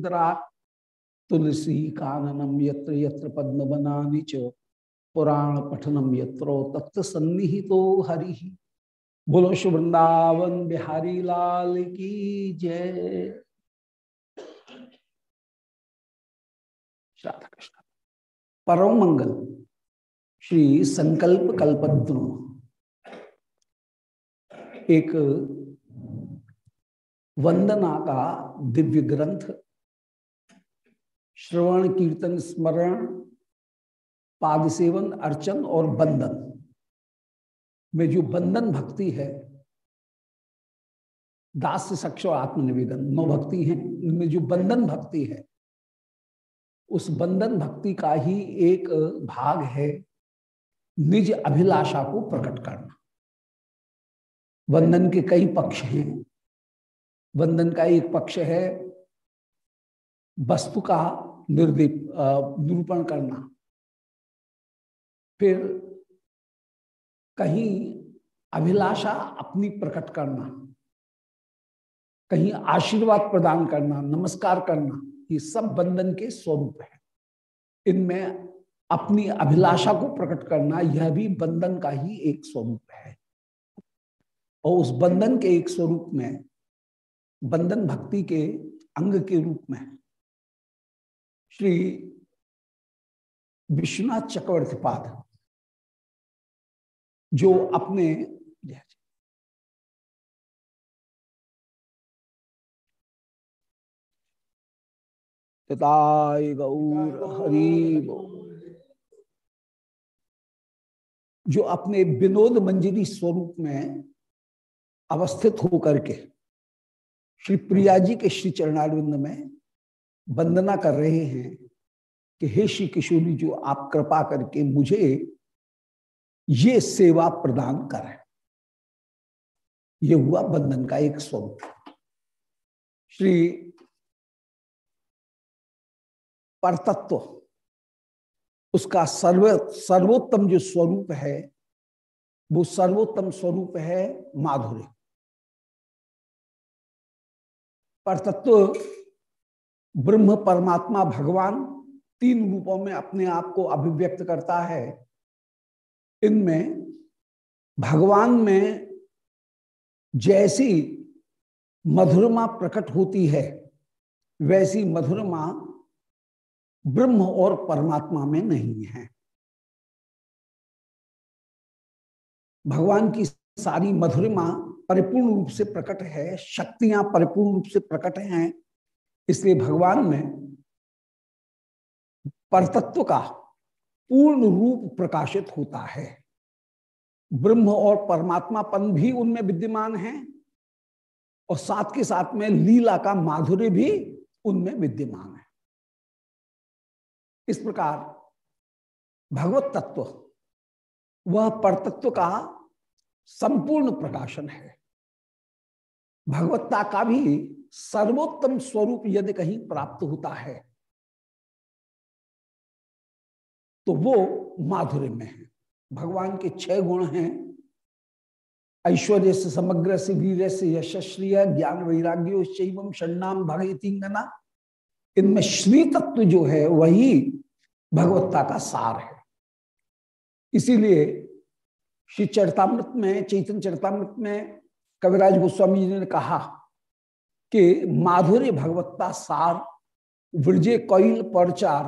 रुद्रा तुलसी काननम यत्र यत्र पद्म बनानी च पुराण पठनम यत्रो तत्व सन्निहितो हरि। बोलो शुभ वृंदावन बिहारी लाल की जय। राधा कृष्ण परम मंगल, श्री संकल्प कल्पद्रु एक वंदना का दिव्य ग्रंथ श्रवण, कीर्तन, स्मरण, पाद सेवन, अर्चन और बंधन में जो बंधन भक्ति है, दास सक्ष और आत्मनिवेदन, नौ भक्ति है। इनमें जो बंधन भक्ति है, उस बंधन भक्ति का ही एक भाग है, निज अभिलाषा को प्रकट करना। बंधन के कई पक्ष हैं। बंधन का एक पक्ष है, वस्तु का निर्दीप निरूपण करना। फिर कहीं अभिलाषा अपनी प्रकट करना, कहीं आशीर्वाद प्रदान करना, नमस्कार करना, ये सब बंधन के स्वरूप है। इनमें अपनी अभिलाषा को प्रकट करना, यह भी बंधन का ही एक स्वरूप है। और उस बंधन के एक स्वरूप में, बंधन भक्ति के अंग के रूप में श्री विश्वनाथ चक्रवर्ती पाद, जो अपने गौर हरि जो अपने विनोद मंजरी स्वरूप में अवस्थित होकर के श्री प्रिया जी के श्री चरणारविंद में वंदना कर रहे हैं कि हे श्री किशोरी जो, आप कृपा करके मुझे ये सेवा प्रदान करें ये हुआ बंधन का एक स्वरूप। श्री परतत्व, उसका सर्व, सर्वोत्तम जो स्वरूप है, वो सर्वोत्तम स्वरूप है माधुर्य परतत्व ब्रह्म परमात्मा भगवान तीन रूपों में अपने आप को अभिव्यक्त करता है। इनमें भगवान में जैसी मधुरमा प्रकट होती है, वैसी मधुरमा ब्रह्म और परमात्मा में नहीं है। भगवान की सारी मधुरमा परिपूर्ण रूप से प्रकट है, शक्तियाँ परिपूर्ण रूप से प्रकट हैं इसलिए भगवान में परतत्व का पूर्ण रूप प्रकाशित होता है। ब्रह्म और परमात्मापन भी उनमें विद्यमान है और साथ के साथ में लीला का माधुर्य भी उनमें विद्यमान है। इस प्रकार भगवत तत्व, वह परतत्व का संपूर्ण प्रकाशन है। भगवत्ता का भी सर्वोत्तम स्वरूप यदि कहीं प्राप्त होता है तो वो माधुर्य में है। भगवान के छह गुण हैं। ऐश्वर्य से, समग्र से वीर से यशस्त्रीय ज्ञान वैराग्य, शैवम, षण्णाम भगतींगना इनमें श्री तत्व जो है, वही भगवत्ता का सार है। इसीलिए श्री चरतामृत में, चैतन्य चरतामृत में कविराज गोस्वामी जी ने कहा कि माधुर्य भगवत्ता सार वृजे कैल परचार,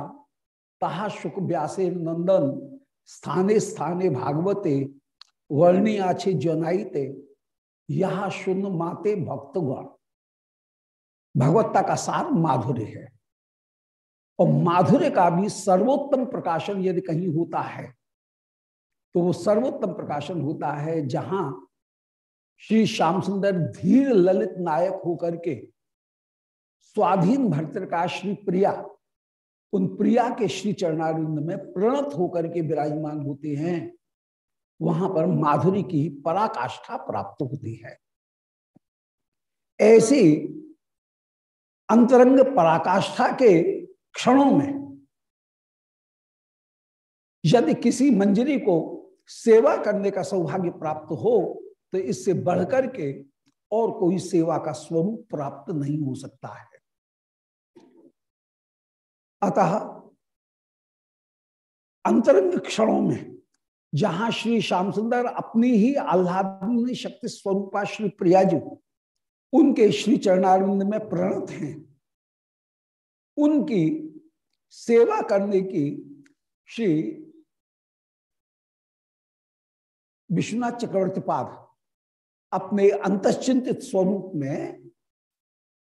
तहा शुक व्यासे नंदन, स्थाने स्थाने भागवते, वर्णी आछे जनाईते, यहा सुन माते भक्तगण। भगवत्ता का सार माधुर्य है। और माधुर्य का भी सर्वोत्तम प्रकाशन यदि कहीं होता है तो वो सर्वोत्तम प्रकाशन होता है जहाँ श्री श्याम सुंदर धीर ललित नायक होकर के स्वाधीन भर्तर का श्री प्रिया, उन प्रिया के श्री चरणारिंद में प्रणत होकर के विराजमान होते हैं। वहाँ पर माधुरी की पराकाष्ठा प्राप्त होती है। ऐसी अंतरंग पराकाष्ठा के क्षणों में यदि किसी मंजरी को सेवा करने का सौभाग्य प्राप्त हो तो इससे बढ़कर के और कोई सेवा का स्वरूप प्राप्त नहीं हो सकता है। अतः अंतरंग क्षणों में जहाँ श्री श्याम सुंदर अपनी ही आह्लादनी शक्ति स्वरूपा श्री प्रियाजू उनके श्री चरणारविंद में प्रणत हैं, उनकी सेवा करने की श्री विश्वनाथ चक्रवर्ती पाद अपने अंतश्चिंतित स्वरूप में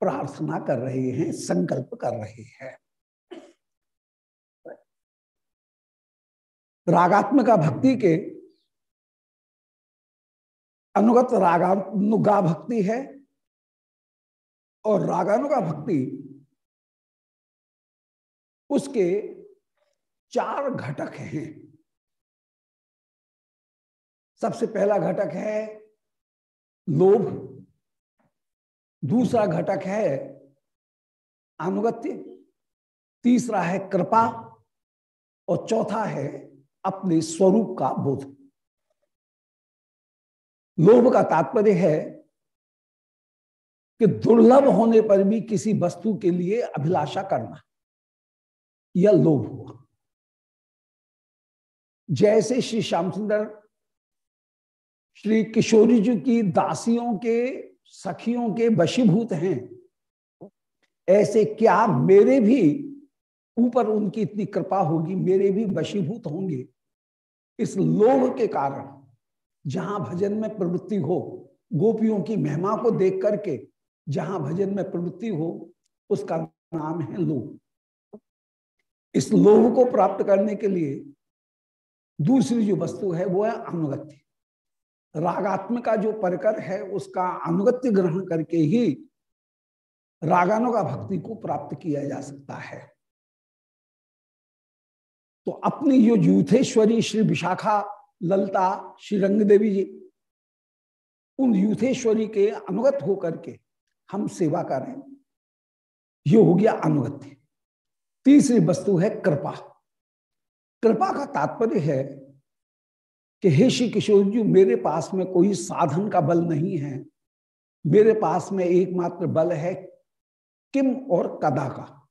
प्रार्थना कर रहे हैं, संकल्प कर रहे हैं। रागात्मका भक्ति के अनुगत रागानुगा भक्ति है और रागानुगा भक्ति उसके चार घटक हैं। सबसे पहला घटक है लोभ। दूसरा घटक है अनुगत्य तीसरा है कृपा। और चौथा है अपने स्वरूप का बोध। लोभ का तात्पर्य है कि दुर्लभ होने पर भी किसी वस्तु के लिए अभिलाषा करना यह लोभ हुआ। जैसे श्री श्याम सुंदर श्री किशोरी जी की दासियों के, सखियों के वशीभूत हैं। ऐसे क्या मेरे भी ऊपर उनकी इतनी कृपा होगी, मेरे भी वशीभूत होंगे? इस लोभ के कारण, जहाँ भजन में प्रवृत्ति हो, गोपियों की महिमा को देख करके जहाँ भजन में प्रवृत्ति हो, उसका नाम है लोभ। इस लोभ को प्राप्त करने के लिए दूसरी जो वस्तु है, वो है अनुगत्य। रागात्म का जो परकर है, उसका अनुगत्य ग्रहण करके ही रागानुगा भक्ति को प्राप्त किया जा सकता है। तो अपनी जो यूथेश्वरी श्री विशाखा ललता, श्री रंग देवी जी, उन यूथेश्वरी के अनुगत होकर के हम सेवा करें। ये हो गया अनुगत्य। तीसरी वस्तु है कृपा। कृपा का तात्पर्य है कि हे श्री किशोर जी, मेरे पास में कोई साधन का बल नहीं है। मेरे पास में एकमात्र बल है किम और कदा का।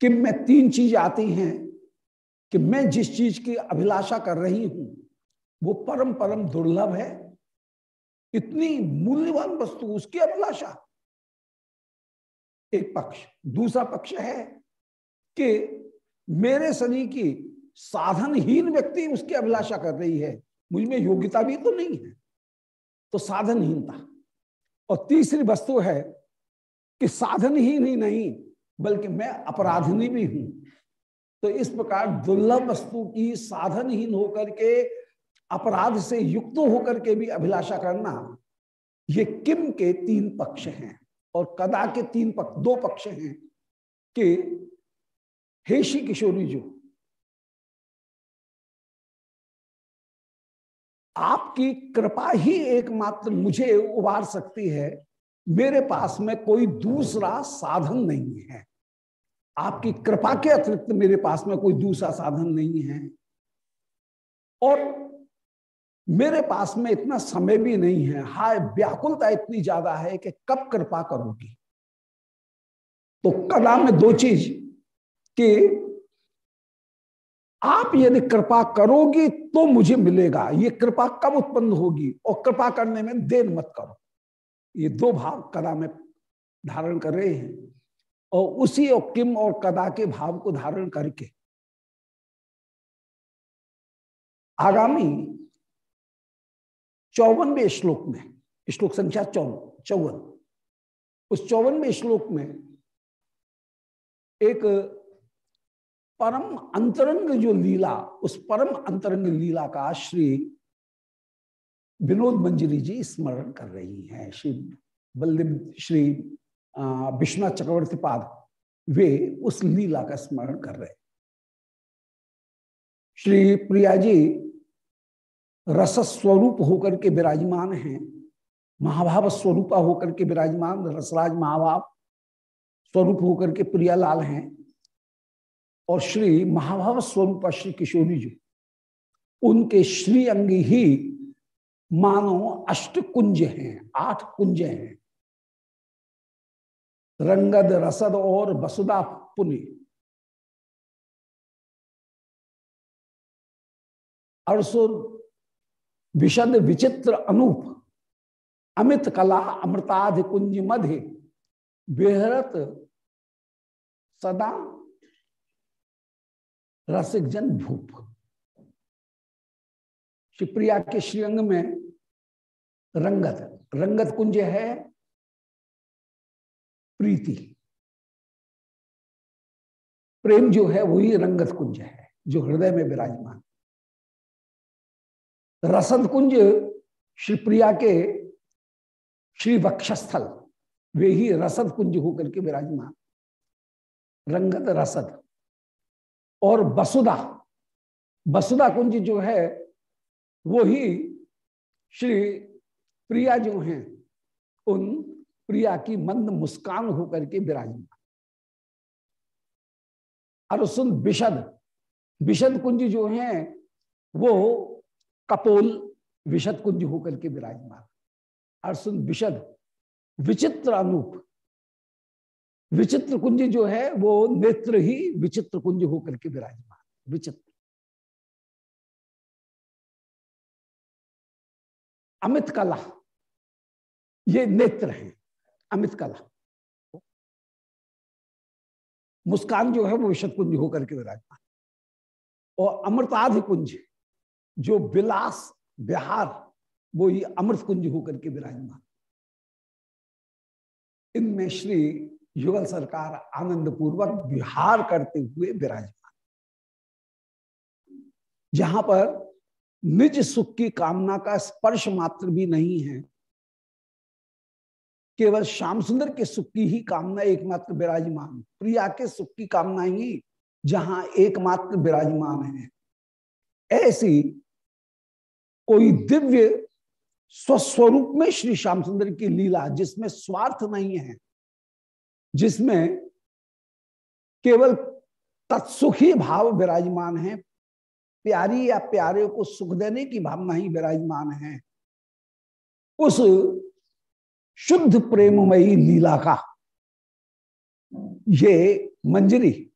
किम में तीन चीज़ आती हैं कि मैं जिस चीज़ की अभिलाषा कर रही हूँ, वो परम परम दुर्लभ है। इतनी मूल्यवान वस्तु, उसकी अभिलाषा। एक पक्ष, दूसरा पक्ष है कि मेरे शरीर की साधनहीन व्यक्ति उसकी अभिलाषा कर रही है। मुझमें योग्यता भी तो नहीं है। तो साधनहीनता। और तीसरी वस्तु है कि साधनहीन ही नहीं, बल्कि मैं अपराधनी भी हूँ। तो इस प्रकार दुर्लभ वस्तु की साधनहीन होकर के, अपराध से युक्त होकर के भी अभिलाषा करना, ये किम के तीन पक्ष हैं और कदा के तीन पक्ष, दो पक्ष हैं कि हे श्री किशोरी जो आपकी कृपा ही एकमात्र मुझे उबार सकती है। मेरे पास में कोई दूसरा साधन नहीं है। आपकी कृपा के अतिरिक्त मेरे पास में कोई दूसरा साधन नहीं है। और मेरे पास में इतना समय भी नहीं है। हाय, व्याकुलता इतनी ज़्यादा है कि कब कृपा करोगी? तो कला में दो चीज़ कि आप यदि कृपा करोगी तो मुझे मिलेगा। ये कृपा कब उत्पन्न होगी? और कृपा करने में देर मत करो। ये दो भाव कदा में धारण कर रहे हैं। और उसी और किम और कदा के भाव को धारण करके आगामी चौवनवे श्लोक में, श्लोक संख्या चौवन चौवन, उस चौवनवे श्लोक में एक परम अंतरंग जो लीला, उस परम अंतरंग लीला का श्री विनोद मंजरी जी स्मरण कर रही हैं। श्री बल्लभ श्री विश्वनाथ चक्रवर्ती पाद, वे उस लीला का स्मरण कर रहे श्री प्रिया जी रस स्वरूप होकर के विराजमान हैं। महाभाव स्वरूपा होकर के विराजमान, रसराज महाभाव स्वरूप होकर के प्रियालाल हैं। और श्री महाभाव स्वरूप श्री किशोरी जी, उनके श्री अंगी ही मानो अष्ट कुंज हैं, आठ कुंज हैं। रंगद रसद और वसुदा पुनि। अरसुर, विशद विचित्र अनूप, अमित कला अमृताध कुंज मध्य बेहरत सदा रसिक जन भूप शिवप्रिया के श्रीअंग में रंगत रंगत कुंज है प्रीति। प्रेम जो है वही रंगत कुंज है, जो हृदय में विराजमान। रसद कुंज श्रीप्रिया के श्री वक्षस्थल, वे ही रसद कुंज होकर के विराजमान। रंगत रसद। और बसुदा बसुदा कुंज जो है वो ही श्री प्रिया जो हैं, उन प्रिया की मंद मुस्कान होकर के विराजमान। और सुन विशद विशद कुंज जो है, वो कपोल विशद कुंज होकर के विराजमान। और सुन विशद विचित्र अनूप विचित्र कुंज जो है, वो नेत्र ही विचित्र कुंज होकर के विराजमान विचित्र। अमित कला। ये नेत्र है, अमित कला। मुस्कान जो है, वो विशद कुंज होकर के विराजमान और अमृताधि कुंज, जो विलास बिहार, वो ही अमृत कुंज होकर के विराजमान इनमें श्री युगल सरकार आनंद पूर्वक विहार करते हुए विराजमान। जहाँ पर निज सुख की कामना का स्पर्श मात्र भी नहीं है, केवल श्याम सुंदर के सुख की ही कामना एकमात्र विराजमान, प्रिया के सुख की कामना ही जहाँ एकमात्र विराजमान है। ऐसी कोई दिव्य स्वस्वरूप में श्री श्याम सुंदर की लीला जिसमें स्वार्थ नहीं है जिसमें केवल तत्सुखी भाव विराजमान है, प्यारी या प्यारे को सुख देने की भावना ही विराजमान है। उस शुद्ध प्रेममयी लीला का ये मंजरी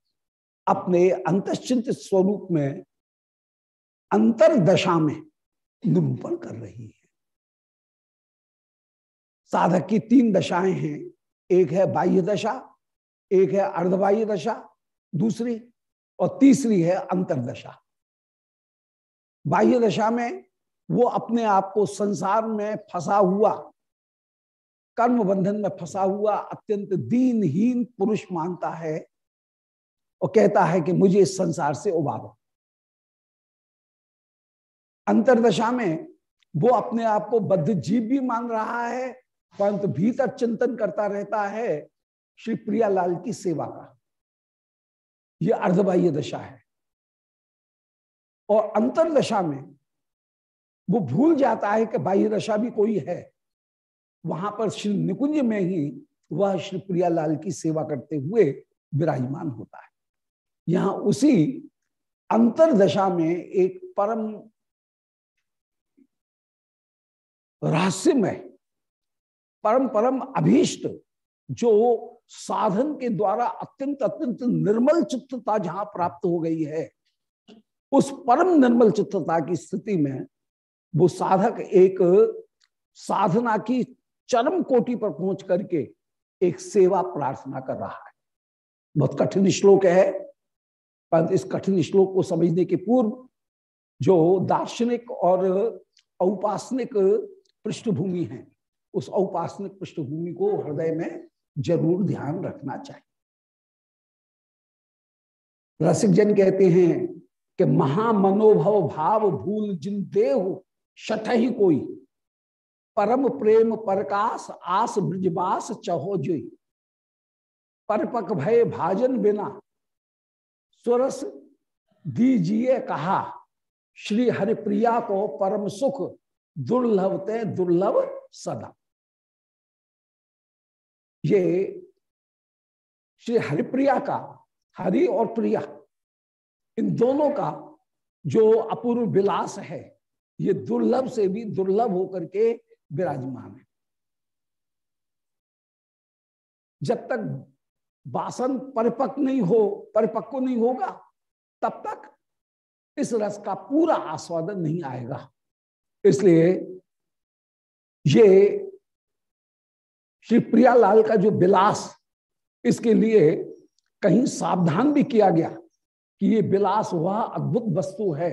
अपने अंतश्चिंत स्वरूप में अंतरदशा में निरूपण कर रही है। साधक की तीन दशाएँ हैं एक है बाह्य दशा, एक है अर्धबाह्य दशा, दूसरी और तीसरी है अंतरदशा। बाह्य दशा में वो अपने आप को संसार में फंसा हुआ कर्म बंधन में फंसा हुआ, अत्यंत दीनहीन पुरुष मानता है और कहता है कि मुझे इस संसार से उबारो। अंतरदशा में वो अपने आप को बद्ध जीव भी मान रहा है परंतु भीतर चिंतन करता रहता है श्री प्रियालाल की सेवा का। यह अर्धबाह्य दशा है। और अंतरदशा में वो भूल जाता है कि बाह्य दशा भी कोई है। वहाँ पर श्री निकुंज में ही वह श्री प्रियालाल की सेवा करते हुए विराजमान होता है। यहाँ उसी अंतरदशा में एक परम रहस्यमय परम परम अभीष्ट, जो साधन के द्वारा अत्यंत अत्यंत निर्मल चित्तता जहाँ प्राप्त हो गई है, उस परम निर्मल चित्तता की स्थिति में वो साधक एक साधना की चरम कोटि पर पहुँच करके एक सेवा प्रार्थना कर रहा है। बहुत कठिन श्लोक है पर इस कठिन श्लोक को समझने के पूर्व जो दार्शनिक और औपासनिक पृष्ठभूमि है उस औपासनिक पृष्ठभूमि को हृदय में ज़रूर ध्यान रखना चाहिए। रसिक जन कहते हैं कि महामनोभव भाव भूल जिन देह शठ ही कोई, परम प्रेम परकाश आस ब्रजवास चहो जुई। परपक भय भाजन बिना सुरस दीजिए कहा, श्री हरिप्रिया को परम सुख दुर्लभते दुर्लभ सदा। ये श्री हरिप्रिया का, हरि और प्रिया, इन दोनों का जो अपूर्व विलास है, ये दुर्लभ से भी दुर्लभ होकर के विराजमान है। जब तक बासन परिपक्व नहीं हो, परिपक्व नहीं होगा, तब तक इस रस का पूरा आस्वादन नहीं आएगा। इसलिए ये श्री प्रियालाल का जो विलास इसके लिए कहीं सावधान भी किया गया कि ये विलास वह अद्भुत वस्तु है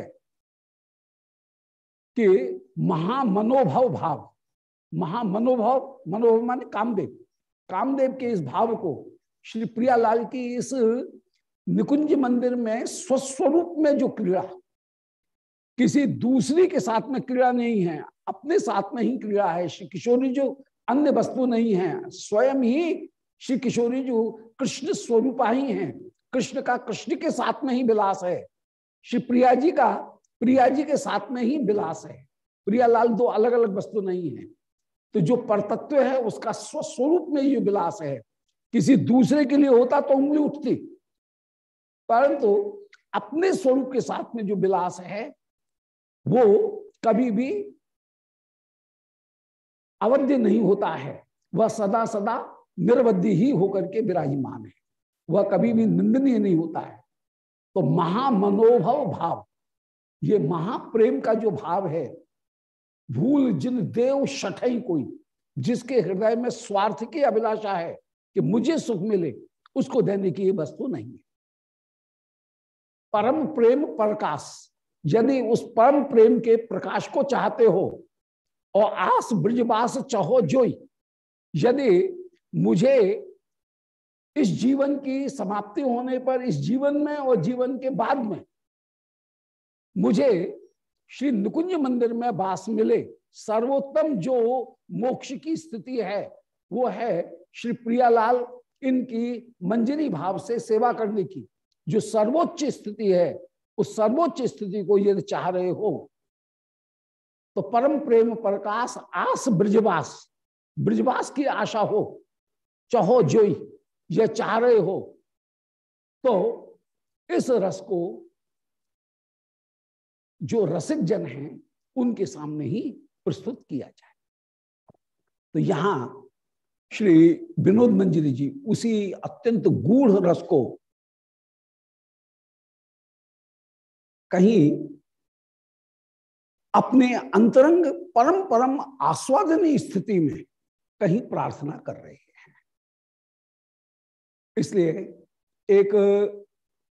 कि महामनोभव भाव, महामनोभाव, मनोभव माने कामदेव। कामदेव के इस भाव को श्री प्रियालाल की इस निकुंज मंदिर में स्वस्वरूप में जो क्रीड़ा, किसी दूसरी के साथ में क्रीड़ा नहीं है, अपने साथ में ही क्रीड़ा है। श्री किशोरी जो अन्य वस्तु नहीं है। स्वयं ही श्री किशोरी जो कृष्ण स्वरूपा ही है। कृष्ण का कृष्ण के साथ में ही विलास है। श्री प्रिया जी का, प्रिया जी के साथ में ही विलास है। प्रियालाल दो अलग अलग वस्तु नहीं है। तो जो परतत्व है, उसका स्वस्वरूप में ये विलास है। किसी दूसरे के लिए होता तो उंगली उठती। परंतु अपने स्वरूप के साथ में जो विलास है, वो कभी भी अवध्य नहीं होता है। वह सदा सदा निर्वध्य ही होकर के विराजमान है। वह कभी भी निंदनीय नहीं होता है। तो महामनोभव भाव, ये महाप्रेम का जो भाव है, भूल जिन देव शठई कोई, जिसके हृदय में स्वार्थ की अभिलाषा है कि मुझे सुख मिले, उसको देने की ये वस्तु नहीं है। परम प्रेम प्रकाश यदि उस परम प्रेम के प्रकाश को चाहते हो और आस ब्रजवास चाहो जोई। यदि मुझे इस जीवन की समाप्ति होने पर, इस जीवन में और जीवन के बाद में मुझे श्री निकुंज मंदिर में वास मिले, सर्वोत्तम जो मोक्ष की स्थिति है, वो है श्री प्रियालाल, इनकी मंजरी भाव से सेवा करने की। जो सर्वोच्च स्थिति है, उस सर्वोच्च स्थिति को यदि चाह रहे हो तो परम प्रेम प्रकाश आस ब्रजवास ब्रजवास की आशा हो, चहो जोई यह चाह रहे हो। तो इस रस को जो रसिक जन हैं, उनके सामने ही प्रस्तुत किया जाए। तो यहाँ श्री विनोद मंजरी जी उसी अत्यंत गूढ़ रस को कहीं अपने अंतरंग परम परम आस्वादनी स्थिति में कहीं प्रार्थना कर रहे हैं। इसलिए एक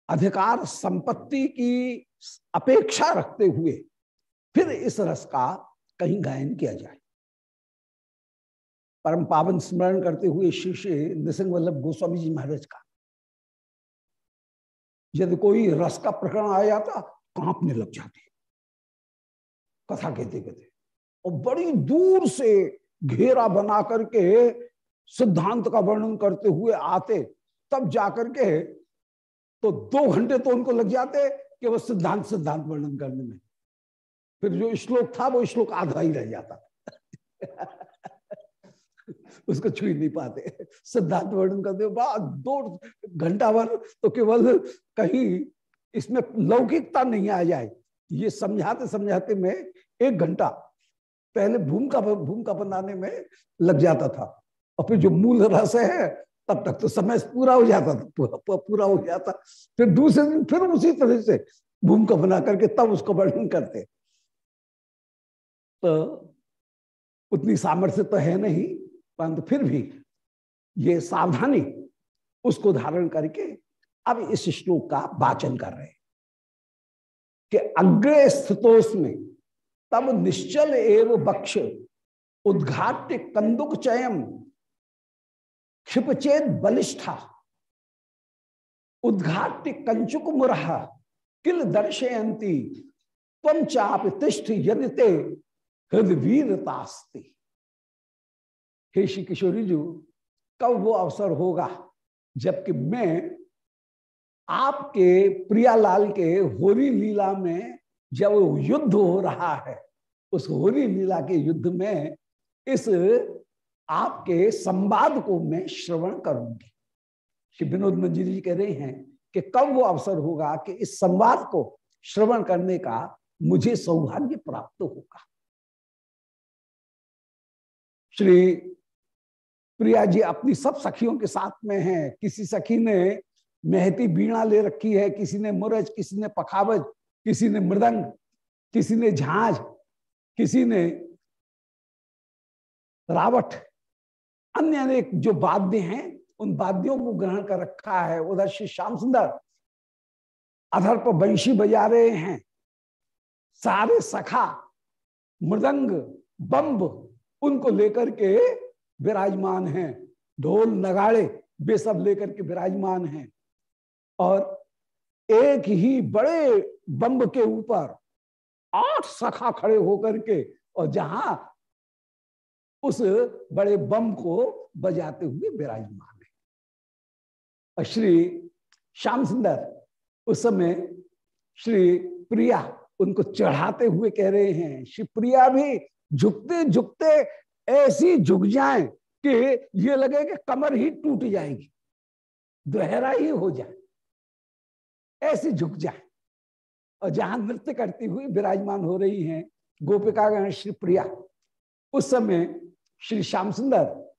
अधिकार संपत्ति की अपेक्षा रखते हुए फिर इस रस का कहीं गायन किया जाए। परम पावन स्मरण करते हुए श्री श्री नृसिंह वल्लभ गोस्वामी जी महाराज का, यदि कोई रस का प्रकरण आ जाता कांपने लग जाते। कथा कहते कहते। और बड़ी दूर से घेरा बना करके सिद्धांत का वर्णन करते हुए आते, तब जाकर के तो दो घंटे तो उनको लग जाते कि वो सिद्धांत सिद्धांत वर्णन करने में। फिर जो श्लोक था, वो श्लोक आधा ही रह जाता। उसको छू नहीं पाते। सिद्धांत वर्णन करते दो घंटा भर तो केवल कहीं इसमें लौकिकता नहीं आ जाए। ये समझाते समझाते में एक घंटा पहले भूमिका भूमिका बनाने में लग जाता था। और फिर जो मूल रस है तब तक तो समय पूरा हो जाता था पूरा, पूरा हो जाता फिर दूसरे दिन फिर उसी तरह से भूमिका बना करके तब उसको वर्णन करते। तो उतनी सामर्थ्य तो है नहीं परंतु फिर भी ये सावधानी उसको धारण करके अब इस श्लोक का वाचन कर रहे कि अग्रे स्थितोष में तब निश्चल एवं बक्ष, उद्घाट्य कंदुक चयम, क्षिपचेद बलिष्ठा। उद्घाट्य कंचुक मुरहा, किल दर्शयंती तम चाप तिष्ठ यदि ते हृदवीरतास्ती हे श्री किशोरी जी, कब वो अवसर होगा जबकि मैं आपके प्रियालाल के होरी लीला में जब युद्ध हो रहा है, उस होली लीला के युद्ध में इस आपके संवाद को मैं श्रवण करूँगी। श्री विनोद मंजिरी जी कह रहे हैं कि कब वो अवसर होगा कि इस संवाद को श्रवण करने का मुझे सौभाग्य प्राप्त होगा। श्री प्रिया जी अपनी सब सखियों के साथ में हैं। किसी सखी ने मेहती बीणा ले रखी है, किसी ने मुरज, किसी ने पखावज किसी ने मृदंग, किसी ने झांझ, किसी ने रावट, अन्य अनेक जो वाद्य हैं, उन वाद्यों को ग्रहण कर रखा है। उधर श्री श्याम सुंदर अधर पर बंशी बजा रहे हैं। सारे सखा, मृदंग बम्ब उनको लेकर के विराजमान हैं। ढोल, नगाड़े, वे सब लेकर के विराजमान हैं। और एक ही बड़े बम्ब के ऊपर आठ सखा खड़े होकर के, और जहाँ उस बड़े बम को बजाते हुए विराजमान है। श्री श्याम सुंदर उस समय श्री प्रिया उनको चढ़ाते हुए कह रहे हैं, श्री प्रिया भी झुकते झुकते ऐसी झुक जाए कि ये लगे कि कमर ही टूट जाएगी, दोहरा ही हो जाए। ऐसी झुक जाए। और जहाँ नृत्य करती हुई विराजमान हो रही हैं गोपिका श्री प्रिया, उस समय श्री श्याम सुंदर,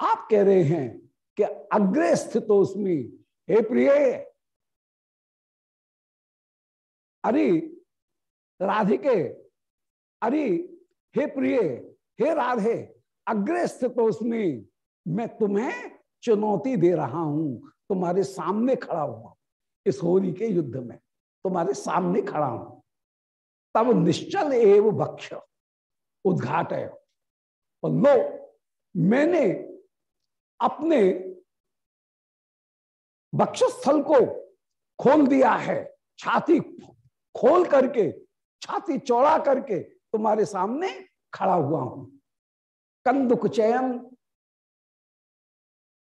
आप कह रहे हैं कि अग्रे स्थित उसमें, हे प्रिय! अरे, राधिके, अरे, हे प्रिय, हे राधे, अग्रे स्थित उसमें, मैं तुम्हें चुनौती दे रहा हूँ, तुम्हारे सामने खड़ा हुआ इस होली के युद्ध में। तुम्हारे सामने खड़ा हूँ। तब निश्चल एव भक्ष उद्घाट है और लो, मैंने अपने बक्षस्थल को खोल दिया है। छाती खोल करके, छाती चौड़ा करके तुम्हारे सामने खड़ा हुआ हूँ। कंदुक चयन,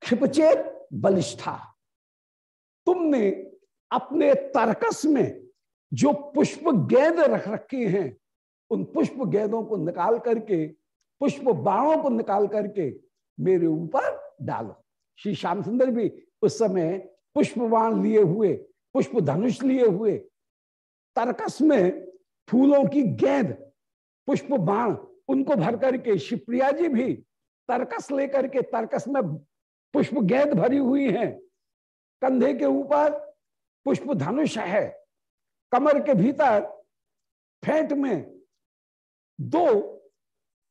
क्षिपचेत बलिष्ठा। तुमने अपने तर्कस में जो पुष्प गेंद रख रखे हैं, उन पुष्प गेंदों को निकाल करके, पुष्प बाणों को निकाल करके मेरे ऊपर डालो। श्री श्याम सुंदर भी उस समय पुष्प बाण लिए हुए, पुष्प धनुष लिए हुए, तर्कस में फूलों की गेंद, पुष्प बाण, उनको भर करके शिवप्रिया जी भी तर्कस लेकर के, तर्कस में पुष्प गेंद भरी हुई है, कंधे के ऊपर पुष्प धनुष है। कमर के भीतर फेंट में दो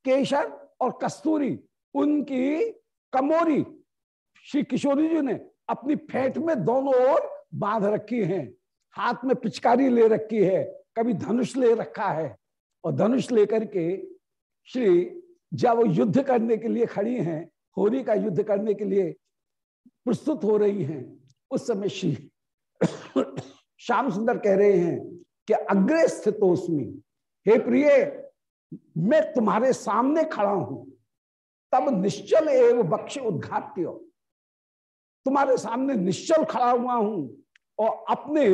केशर और कस्तूरी, उनकी कमोरी, श्री किशोरी जी ने अपनी फेंट में दोनों ओर बाँध रखी हैं। हाथ में पिचकारी ले रखी है, कभी धनुष ले रखा है। और धनुष लेकर के श्री जब युद्ध करने के लिए खड़ी हैं, होरी का युद्ध करने के लिए प्रस्तुत हो रही हैं, उस समय श्री श्याम सुंदर कह रहे हैं कि अग्रे स्थित हे प्रिय, मैं तुम्हारे सामने खड़ा हूँ। तब निश्चल एवं बक्ष उद्घाट्य। तुम्हारे सामने निश्चल खड़ा हुआ हूँ और अपने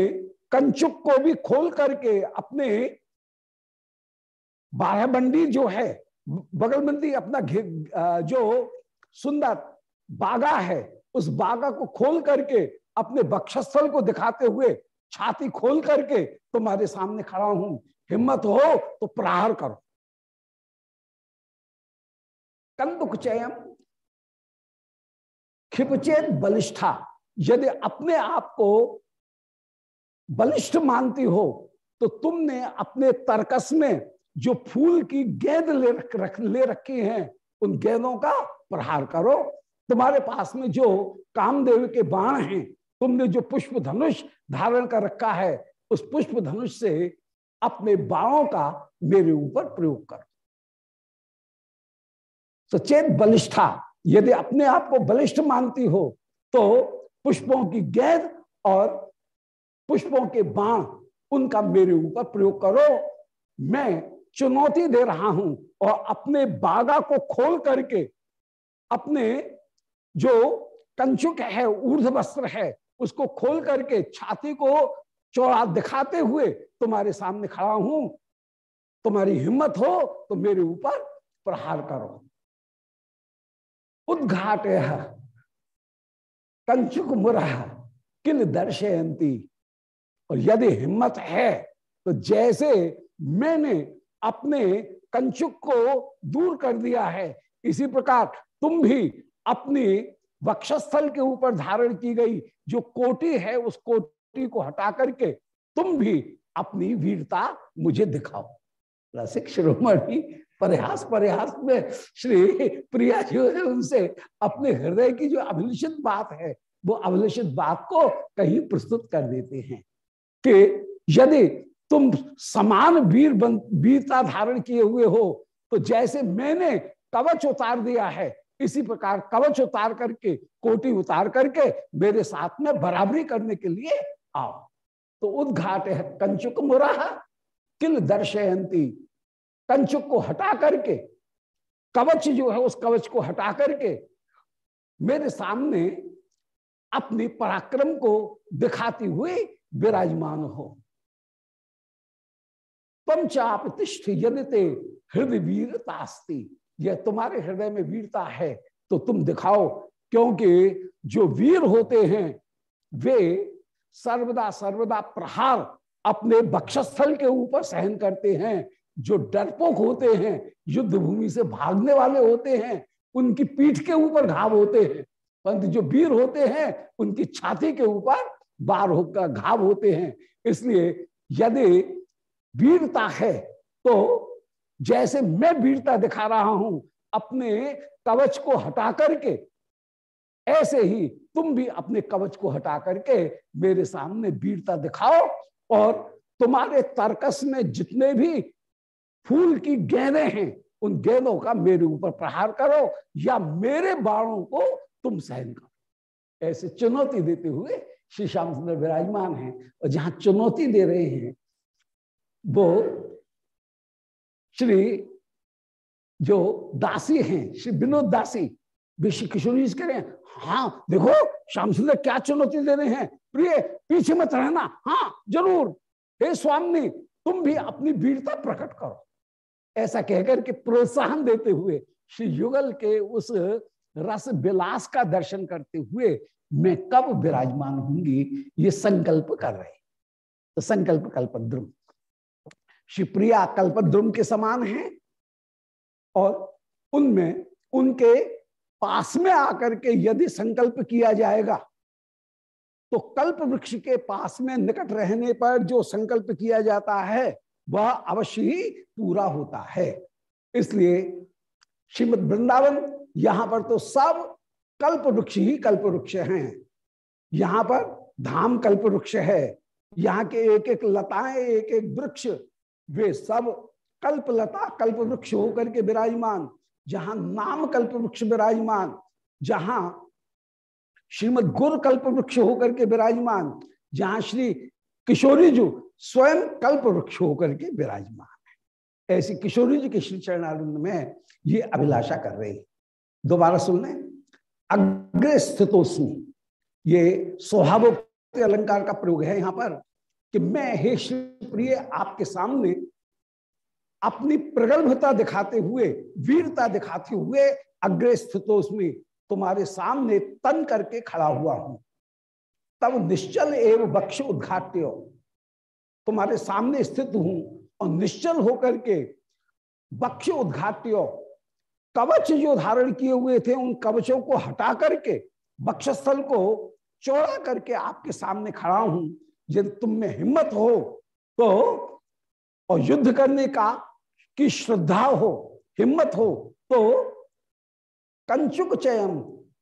कंचुक को भी खोल करके अपने बारहबंडी जो है, बगलबंदी अपना जो सुंदर बागा है, उस बागा को खोल करके अपने बक्षस्थल को दिखाते हुए छाती खोल करके तुम्हारे सामने खड़ा हूँ। हिम्मत हो तो प्रहार करो। कंदुक चयम क्षिपचेत बलिष्ठा यदि अपने आप को बलिष्ठ मानती हो तो तुमने अपने तर्कस में जो फूल की गेंद ले रख, रख ले रखी हैं उन गेंदों का प्रहार करो। तुम्हारे पास में जो कामदेव के बाण हैं तुमने जो पुष्प धनुष धारण कर रखा है, उस पुष्प धनुष से अपने बाणों का मेरे ऊपर प्रयोग करो। सचेत बलिष्ठा, यदि अपने आप को बलिष्ठ मानती हो तो पुष्पों की गेंद और पुष्पों के बाण उनका मेरे ऊपर प्रयोग करो। मैं चुनौती दे रहा हूँ और अपने बागा को खोल करके अपने जो कंचुक है ऊर्ध वस्त्र है उसको खोल करके छाती को चौड़ा दिखाते हुए तुम्हारे सामने खड़ा हूँ। तुम्हारी हिम्मत हो तो मेरे ऊपर प्रहार करो। उद्घाट कंचुक मुरह किल दर्शयंती और यदि हिम्मत है तो जैसे मैंने अपने कंचुक को दूर कर दिया है, इसी प्रकार तुम भी अपनी वक्षस्थल के ऊपर धारण की गई जो कोटि है, उस कोटि को हटा करके तुम भी अपनी वीरता मुझे दिखाओ। रसिक शिरोमणि प्रयास प्रयास में श्री प्रिया जो है उनसे अपने हृदय की जो अभिलषित बात है, वो अभिलषित बात को कहीं प्रस्तुत कर देते हैं कि यदि तुम समान वीर वीरता धारण किए हुए हो तो जैसे मैंने कवच उतार दिया है इसी प्रकार कवच उतार करके, कोटि उतार करके मेरे साथ में बराबरी करने के लिए आओ। तो उद्घाट है कंचुक मुराह, किल दर्शयंती। कंचुक को हटा करके, कवच जो है उस कवच को हटा करके मेरे सामने अपने पराक्रम को दिखाती हुई विराजमान हो। तम चाप तिष्ठ यदि हृदय वीरतास्ती यह तुम्हारे हृदय में वीरता है तो तुम दिखाओ, क्योंकि जो वीर होते हैं, वे सर्वदा सर्वदा प्रहार अपने बक्षस्थल के ऊपर सहन करते हैं। जो डरपोक होते हैं युद्ध भूमि से भागने वाले होते हैं, उनकी पीठ के ऊपर घाव होते हैं। परंतु जो वीर होते हैं, उनकी छाती के ऊपर बार होकर घाव होते हैं। इसलिए यदि वीरता है तो जैसे मैं वीरता दिखा रहा हूँ अपने कवच को हटा करके, ऐसे ही तुम भी अपने कवच को हटा करके मेरे सामने वीरता दिखाओ और तुम्हारे तर्कस में जितने भी फूल की गेंदे हैं, उन गेंदों का मेरे ऊपर प्रहार करो या मेरे बाणों को तुम सहन करो। ऐसे चुनौती देते हुए श्री श्याम सुंदर विराजमान हैं और जहाँ चुनौती दे रहे हैं, वो श्री जो दासी हैं, श्री विनोद दासी विश्व किशोर जी हैं हाँ देखो, श्याम सुंदर क्या चुनौती दे रहे हैं। प्रिय, पीछे मत रहना। हाँ ज़रूर। हे स्वामी, तुम भी अपनी वीरता प्रकट करो। ऐसा कहकर के प्रोत्साहन देते हुए श्री युगल के उस रस विलास का दर्शन करते हुए, मैं कब विराजमान होंगी? ये संकल्प कर रहे तो संकल्प कल्पद्रुम। शिवप्रिया कल्पद्रुम के समान है और उनमें, उनके पास में आकर के यदि संकल्प किया जाएगा तो कल्प वृक्ष के पास में निकट रहने पर जो संकल्प किया जाता है, वह अवश्य ही पूरा होता है। इसलिए श्रीमद वृंदावन, यहाँ पर तो सब कल्प वृक्ष ही कल्प वृक्ष हैं। यहाँ पर धाम कल्प वृक्ष है। यहाँ के एक एक लताएँ एक एक वृक्ष वे सब कल्प लता कल्प वृक्ष होकर के विराजमान, जहाँ नाम कल्प वृक्ष विराजमान, जहाँ श्रीमद गुर कल्प वृक्ष होकर के विराजमान, जहाँ श्री किशोरी जी स्वयं कल्प वृक्ष होकर के विराजमान है। ऐसी किशोरी जी के श्री चरणारिंद में ये अभिलाषा कर रहे दोबारा सुनने अग्र स्थितोस्मी। ये स्वभाव अलंकार का प्रयोग है यहाँ पर। कि मैं, हे श्री प्रिय आपके सामने अपनी प्रगल्भता दिखाते हुए, वीरता दिखाते हुए अग्र स्थितोस्मी तुम्हारे सामने तन करके खड़ा हुआ हूँ। तब निश्चल एवं बक्ष उद्घाट्य। हो तुम्हारे सामने स्थित हूँ और निश्चल होकर के बक्ष उद्घाट्य। कवच जो धारण किए हुए थे, उन कवचों को हटा करके बक्षस्थल को चौड़ा करके आपके सामने खड़ा हूँ। यदि तुम में हिम्मत हो तो और युद्ध करने का की श्रद्धा हो, हिम्मत हो तो कंचुक चयन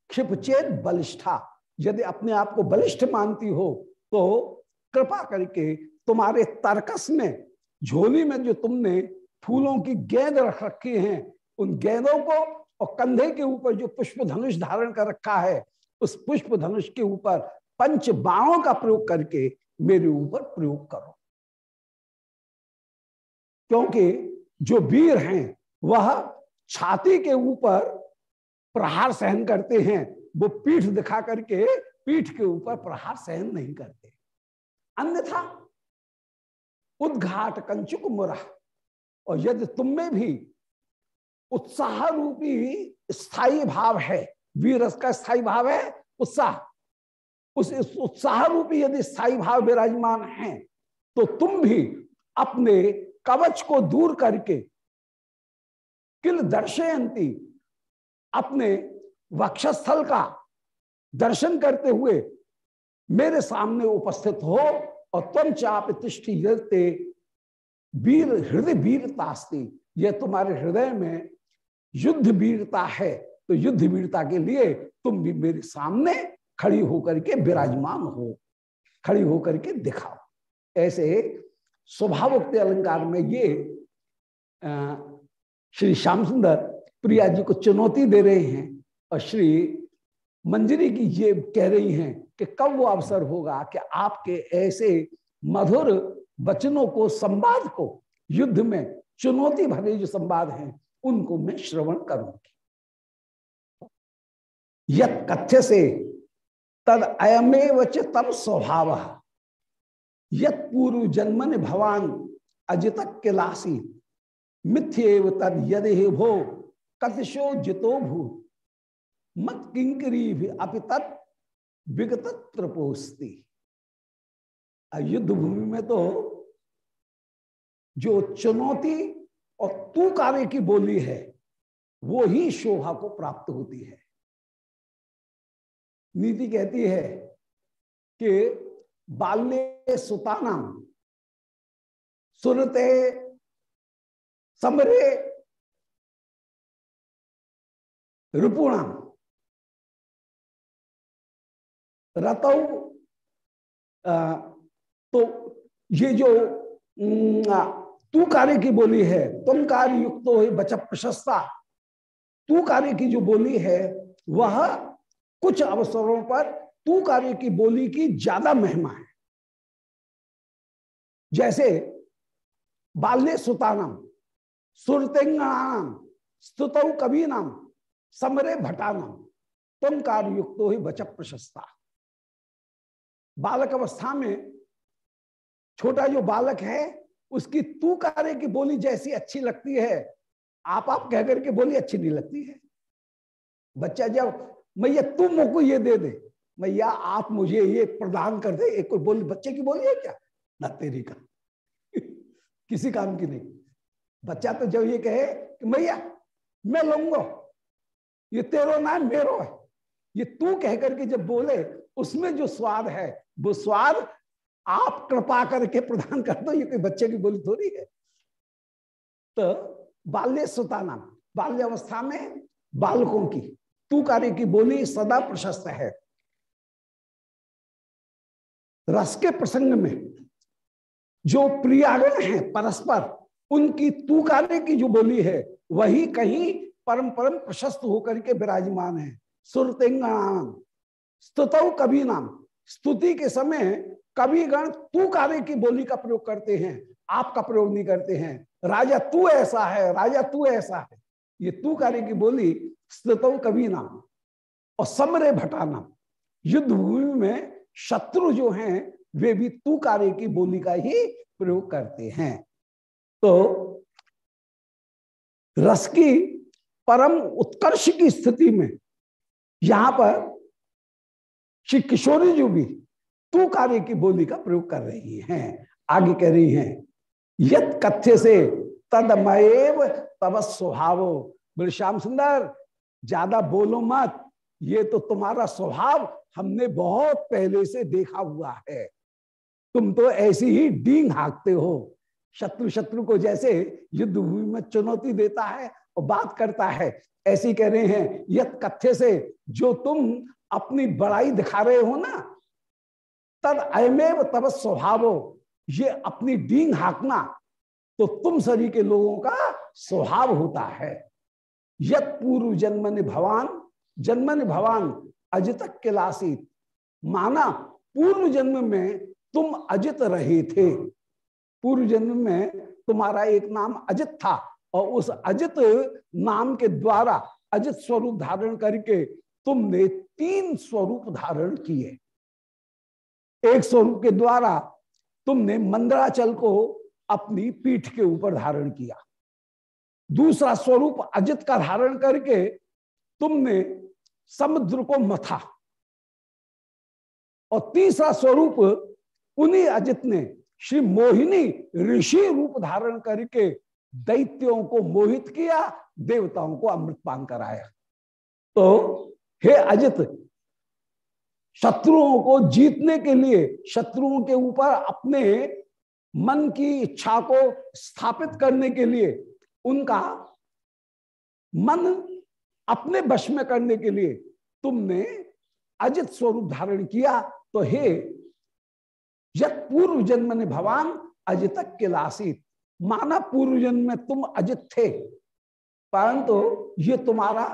क्षिपचेत बलिष्ठा। यदि अपने आप को बलिष्ठ मानती हो तो कृपा करके तुम्हारे तर्कस में, झोली में जो तुमने फूलों की गेंद रख रखी हैं, उन गेंदों को और कंधे के ऊपर जो पुष्प धनुष धारण कर रखा है, उस पुष्प धनुष के ऊपर पंच बाणों का प्रयोग करके मेरे ऊपर प्रयोग करो। क्योंकि जो वीर हैं, वह छाती के ऊपर प्रहार सहन करते हैं। वो पीठ दिखा करके पीठ के ऊपर प्रहार सहन नहीं करते। अन्यथा उद्घाट कंचुक मुरा और यदि तुम में भी उत्साह रूपी स्थायी भाव है, वीरस का स्थायी भाव है, उत्साह। उस उत्साह रूपी यदि स्थायी भाव विराजमान है तो तुम भी अपने कवच को दूर करके किल दर्शयंती, अपने वक्षस्थल का दर्शन करते हुए मेरे सामने उपस्थित हो और तुम चाप तिष्ठि वीर, हृदय वीरतास्ती यह तुम्हारे हृदय में युद्ध वीरता है तो युद्ध वीरता के लिए तुम भी मेरे सामने खड़ी होकर के विराजमान हो, खड़ी होकर के दिखाओ। ऐसे स्वभावोक्त अलंकार में ये श्री श्याम सुंदर प्रिया जी को चुनौती दे रहे हैं और श्री मंजरी की ये कह रही हैं कि कब वो अवसर होगा कि आपके ऐसे मधुर वचनों को, संवाद को युद्ध में चुनौती भरे जो संवाद हैं, उनको मैं श्रवण करूँगी। यद कथ्य से तद अयमेव च स्वभाव। यद पूर्व जन्मन भवान अजित किलासी मिथ्येव तद यद भो कथशो जितो भू मत किंकरी भी अपि तत् विगत त्रपोस्ती युद्ध भूमि में तो जो चुनौती और तू कार्य की बोली है, वो ही शोभा को प्राप्त होती है। नीति कहती है कि बाल्य सुताना सुरते समरे रिपुणाम रतौ तो ये जो तू कार्य की बोली है, तुम कार्य युक्त हो बच प्रशस्ता तू कार्य की जो बोली है, वह कुछ अवसरों पर तू कार्य की बोली की ज़्यादा महिमा है। जैसे बाल्य सुतानम सुरतेंगाणाम स्तुत कवि नाम समरे भटानम, तुम कार्य युक्त हो बच प्रशस्ता। बालक अवस्था में छोटा जो बालक है, उसकी तू कार्य की बोली जैसी अच्छी लगती है, आप आप कह करके बोली अच्छी नहीं लगती है। बच्चा जब मैया तू मुझको ये दे दे। मैया, आप मुझे ये प्रदान कर दे। एक कोई बोली, बच्चे की बोली है क्या? ना तेरी का। किसी काम की नहीं। बच्चा तो जब ये कहे कि मैया, मैं लूँगा। ये तेरो ना, मेरो है। ये तू कह करके जब बोले, उसमें जो स्वाद है, वो स्वाद आप कृपा करके प्रदान कर दो। ये कोई बच्चे की बोली थोड़ी है। तो बाल्य सुताना बाल्य अवस्था में बालकों की कार्य की बोली सदा प्रशस्त है। रस के प्रसंग में जो प्रियागण है परस्पर, उनकी तू कार्य की जो बोली है, वही कहीं परम परम प्रशस्त होकर के विराजमान है। सुरतेंगान, स्तुत कभी नाम स्तुति के समय कवि गण तू कार्य की बोली का प्रयोग करते हैं, आपका प्रयोग नहीं करते हैं। राजा तू ऐसा है, राजा तू ऐसा है। ये तू कार्य की बोली स्थित कवि नाम, और समरे भटाना युद्ध भूमि में शत्रु जो हैं, वे भी तू कार्य की बोली का ही प्रयोग करते हैं। तो रस की परम उत्कर्ष की स्थिति में यहाँ पर श्री किशोरी जी भी तू कार्य की बोली का प्रयोग कर रही हैं, आगे कह रही हैं यद कथ्य से तदमयव तब स्वभाव। श्याम सुंदर ज़्यादा बोलो मत। ये तो तुम्हारा स्वभाव हमने बहुत पहले से देखा हुआ है। तुम तो ऐसी ही डींग हाँकते हो। शत्रु शत्रु को जैसे युद्ध भूमि में चुनौती देता है और बात करता है। ऐसी कह रहे हैं यद कथ्य से जो तुम अपनी बड़ाई दिखा रहे हो ना, तद अयमेव तब स्वभाव। ये अपनी डींग हाँकना तो तुम सभी के लोगों का स्वभाव होता है। यद पूर्व जन्म भवान जन्म भवान अजित किलासित। माना पूर्व जन्म में तुम अजित रहे थे। पूर्व जन्म में तुम्हारा एक नाम अजित था और उस अजित नाम के द्वारा अजित स्वरूप धारण करके तुमने तीन स्वरूप धारण किए। एक स्वरूप के द्वारा तुमने मंदराचल को अपनी पीठ के ऊपर धारण किया। दूसरा स्वरूप अजित का धारण करके तुमने समुद्र को मथा। और तीसरा स्वरूप उन्हीं अजित ने, श्री मोहिनी ऋषि रूप धारण करके दैत्यों को मोहित किया, देवताओं को अमृतपान कराया। तो हे अजित, शत्रुओं को जीतने के लिए, शत्रुओं के ऊपर अपने मन की इच्छा को स्थापित करने के लिए उनका मन अपने वश में करने के लिए तुमने अजित स्वरूप धारण किया तो हे यद पूर्व जन्म ने भगवान अजित किलासित माना पूर्व जन्म में तुम अजित थे, परंतु ये तुम्हारा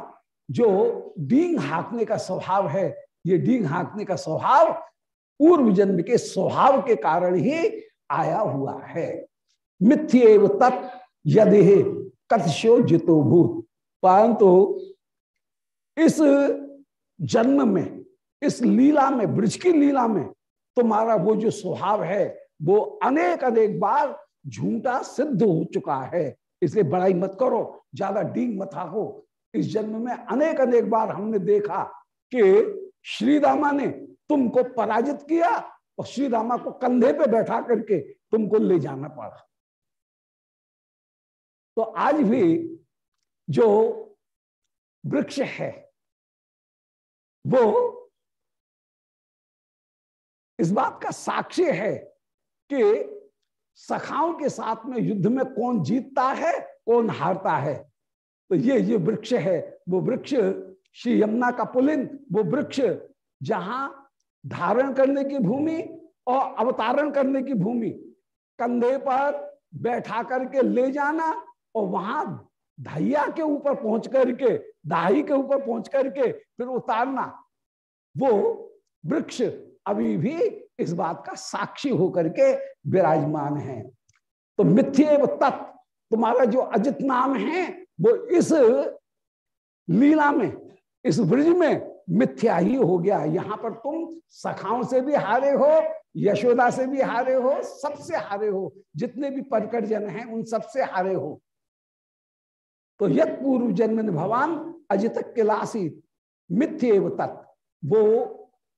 जो डींग हाँकने का स्वभाव है, ये डींग हाँकने का स्वभाव पूर्व जन्म के स्वभाव के कारण ही आया हुआ है। मिथ्य तत् यदि कथशो जितो भूत। परंतु इस जन्म में, इस लीला में, ब्रज की लीला में तुम्हारा वो जो स्वभाव है, वो अनेक अनेक बार झूठा सिद्ध हो चुका है। इसलिए बड़ाई मत करो, ज़्यादा डींग मत हाको। इस जन्म में अनेक अनेक बार हमने देखा कि श्री रामा ने तुमको पराजित किया और श्री रामा को कंधे पे बैठा करके तुमको ले जाना पड़ा। तो आज भी जो वृक्ष है, वो इस बात का साक्ष्य है कि सखाओं के साथ में युद्ध में कौन जीतता है, कौन हारता है। तो ये ये वृक्ष है। वो वृक्ष श्री यमुना का पुलिन वो वृक्ष जहाँ धारण करने की भूमि और अवतारण करने की भूमि, कंधे पर बैठा करके ले जाना और वहाँ धैया के ऊपर पहुँच करके, दाही के ऊपर पहुँच करके फिर उतारना, वो वृक्ष अभी भी इस बात का साक्षी होकर के विराजमान है। तो मिथ्य तत्व तुम्हारा जो अजित नाम है, वो इस लीला में, इस ब्रिज में मिथ्या ही हो गया। यहाँ पर तुम सखाओं से भी हारे हो, यशोदा से भी हारे हो, सबसे हारे हो। जितने भी परकट जन हैं, उन सबसे हारे हो। तो यद पूर्व जन्म भगवान अजित किलासी मिथ्य तत्व वो